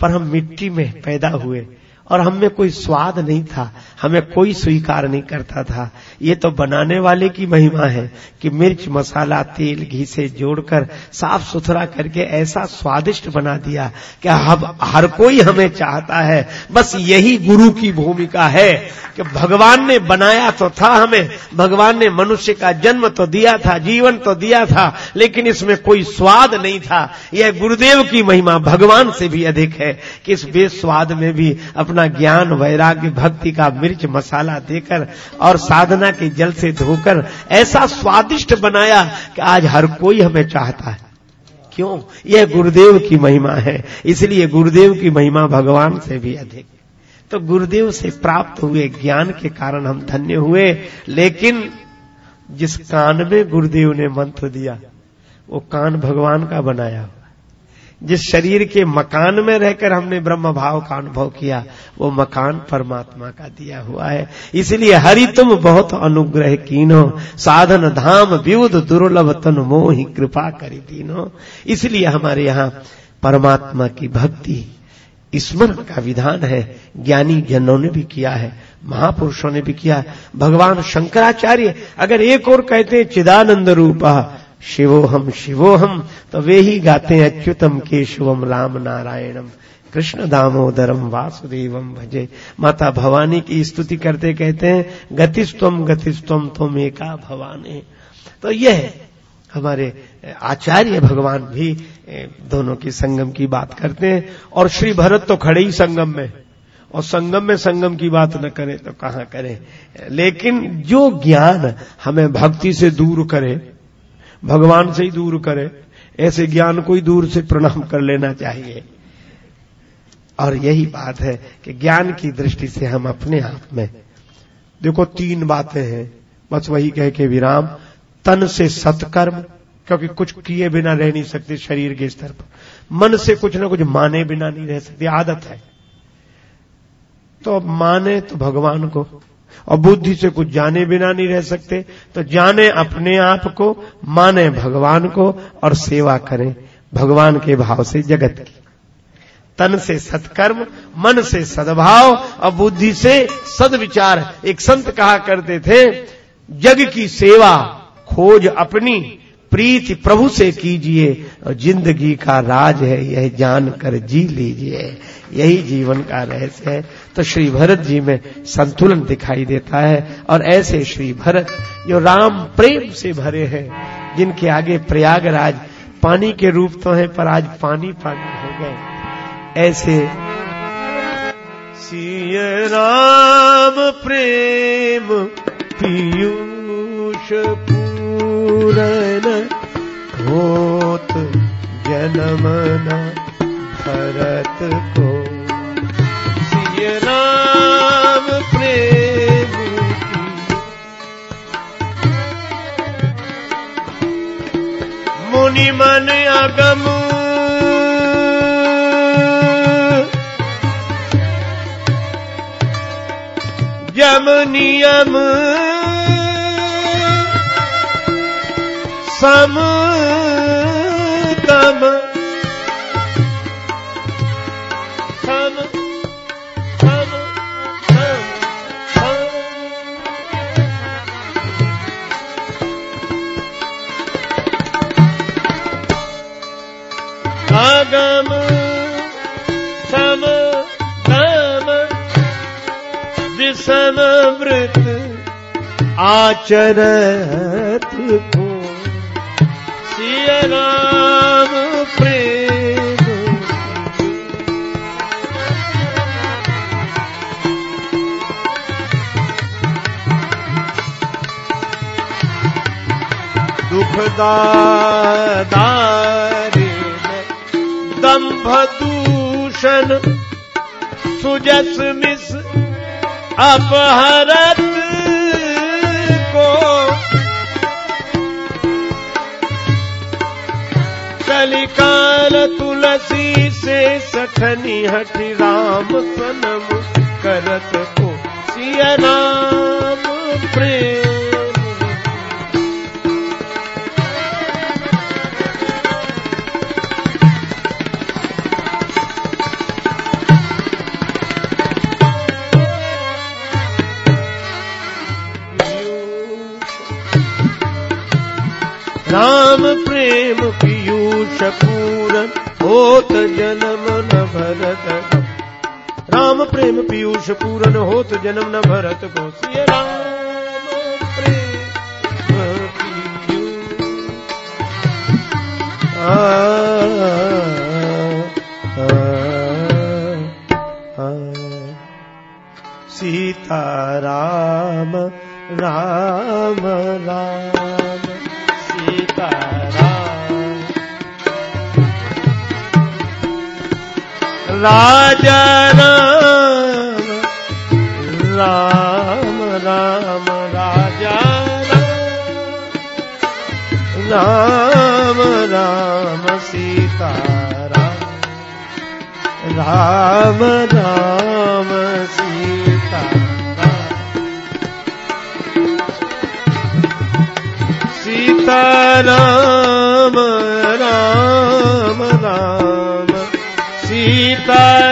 Speaker 1: पर हम मिट्टी में पैदा हुए। और हम में कोई स्वाद नहीं था, हमें कोई स्वीकार नहीं करता था। ये तो बनाने वाले की महिमा है कि मिर्च, मसाला, तेल, घी से जोड़कर साफ़ सुथरा करके ऐसा स्वादिष्ट बना दिया कि अब हर कोई हमें चाहता है। बस यही गुरु की भूमिका है कि भगवान ने बनाया तो था हमें, भगवान ने मनुष्य का जन्म तो दिया था, जीवन तो दिया था, लेकिन इसमें कोई स्वाद नहीं था। यह गुरुदेव की महिमा भगवान से भी अधिक है कि इस बेस्वाद में भी अपना ज्ञान, वैराग्य, भक्ति का मिर्च मसाला देकर और साधना के जल से धोकर ऐसा स्वादिष्ट बनाया कि आज हर कोई हमें चाहता है। क्यों? यह गुरुदेव की महिमा है। इसलिए गुरुदेव की महिमा भगवान से भी अधिक। तो गुरुदेव से प्राप्त हुए ज्ञान के कारण हम धन्य हुए, लेकिन जिस कान में गुरुदेव ने मंत्र दिया, वो कान भगवान का बनाया। हुआ जिस शरीर के मकान में रहकर हमने ब्रह्म भाव का अनुभव किया, वो मकान परमात्मा का दिया हुआ है। इसलिए हरि तुम बहुत अनुग्रह कीनो, साधन धाम विउद दुर्लभ तन मोहि कृपा करी दीनो। इसलिए हमारे यहाँ परमात्मा की भक्ति स्मरण का विधान है, ज्ञानी जनों ने भी किया है, महापुरुषों ने भी किया है। भगवान शंकराचार्य अगर एक और कहते चिदानंद रूपा शिवोहम शिवोहम तो वे ही गाते हैं अच्युतम केशवम राम नारायणम। कृष्ण दामोदरम वासुदेवम भजे। माता भवानी की स्तुति करते कहते हैं गतिस्तम गतिस्तम तुम एका भवानी। तो यह हमारे आचार्य भगवान भी दोनों की संगम की बात करते हैं, और श्री भरत तो खड़े ही संगम में और संगम में संगम की बात न करें तो कहाँ करें? लेकिन जो ज्ञान हमें भक्ति से दूर करे भगवान से ही दूर करे, ऐसे ज्ञान को ही दूर से प्रणाम कर लेना चाहिए। और यही बात है कि ज्ञान की दृष्टि से हम अपने आप में, देखो तीन बातें हैं, बस वही कह के विराम, तन से सत्कर्म, क्योंकि कुछ किए बिना रह नहीं सकते शरीर के स्तर पर। मन से कुछ ना कुछ माने बिना नहीं रह सकते, आदत है। तो अब माने तो भगवान को और बुद्धि से कुछ जाने बिना नहीं रह सकते तो जाने अपने आप को, माने भगवान को और सेवा करें भगवान के भाव से जगत की। तन से सत्कर्म, मन से सद्भाव और बुद्धि से सदविचार। एक संत कहा करते थे, जग की सेवा खोज अपनी, प्रीति प्रभु से कीजिए, और ज़िंदगी का राज है, यह जानकर जी लीजिए, यही जीवन का रहस्य है। तो श्री भरत जी में संतुलन दिखाई देता है। और ऐसे श्री भरत जो राम प्रेम से भरे हैं, जिनके आगे प्रयागराज पानी के रूप तो है, पर आज पानी पानी हो गए। ऐसे
Speaker 2: सिय राम प्रेम पीयूष पूरन होत जन्मना भरत को। राम प्रेम मुनि मन अगम जम नियम सम तम व्रत आचरत को। सिय राम प्रेम। दुखदारी दंभ दूषण सुजस मिस अपहरत को
Speaker 1: कलिकाल तुलसी से सखनी हट राम सनम करत को सिया राम प्रेम। राम प्रेम पीयूष पूरन होत जन्म न भरत राम प्रेम पीयूष पूरन होत जन्म न भरत को राम प्रेम सीता राम राम राम। राजा राम राम राम राजा राम राम राम सीता राम राम राम सीता सीता राम Bye.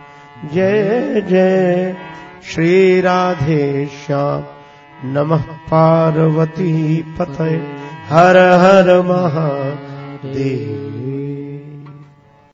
Speaker 1: जय जय श्री राधे श्याम नमः पार्वती पते हर हर महादेव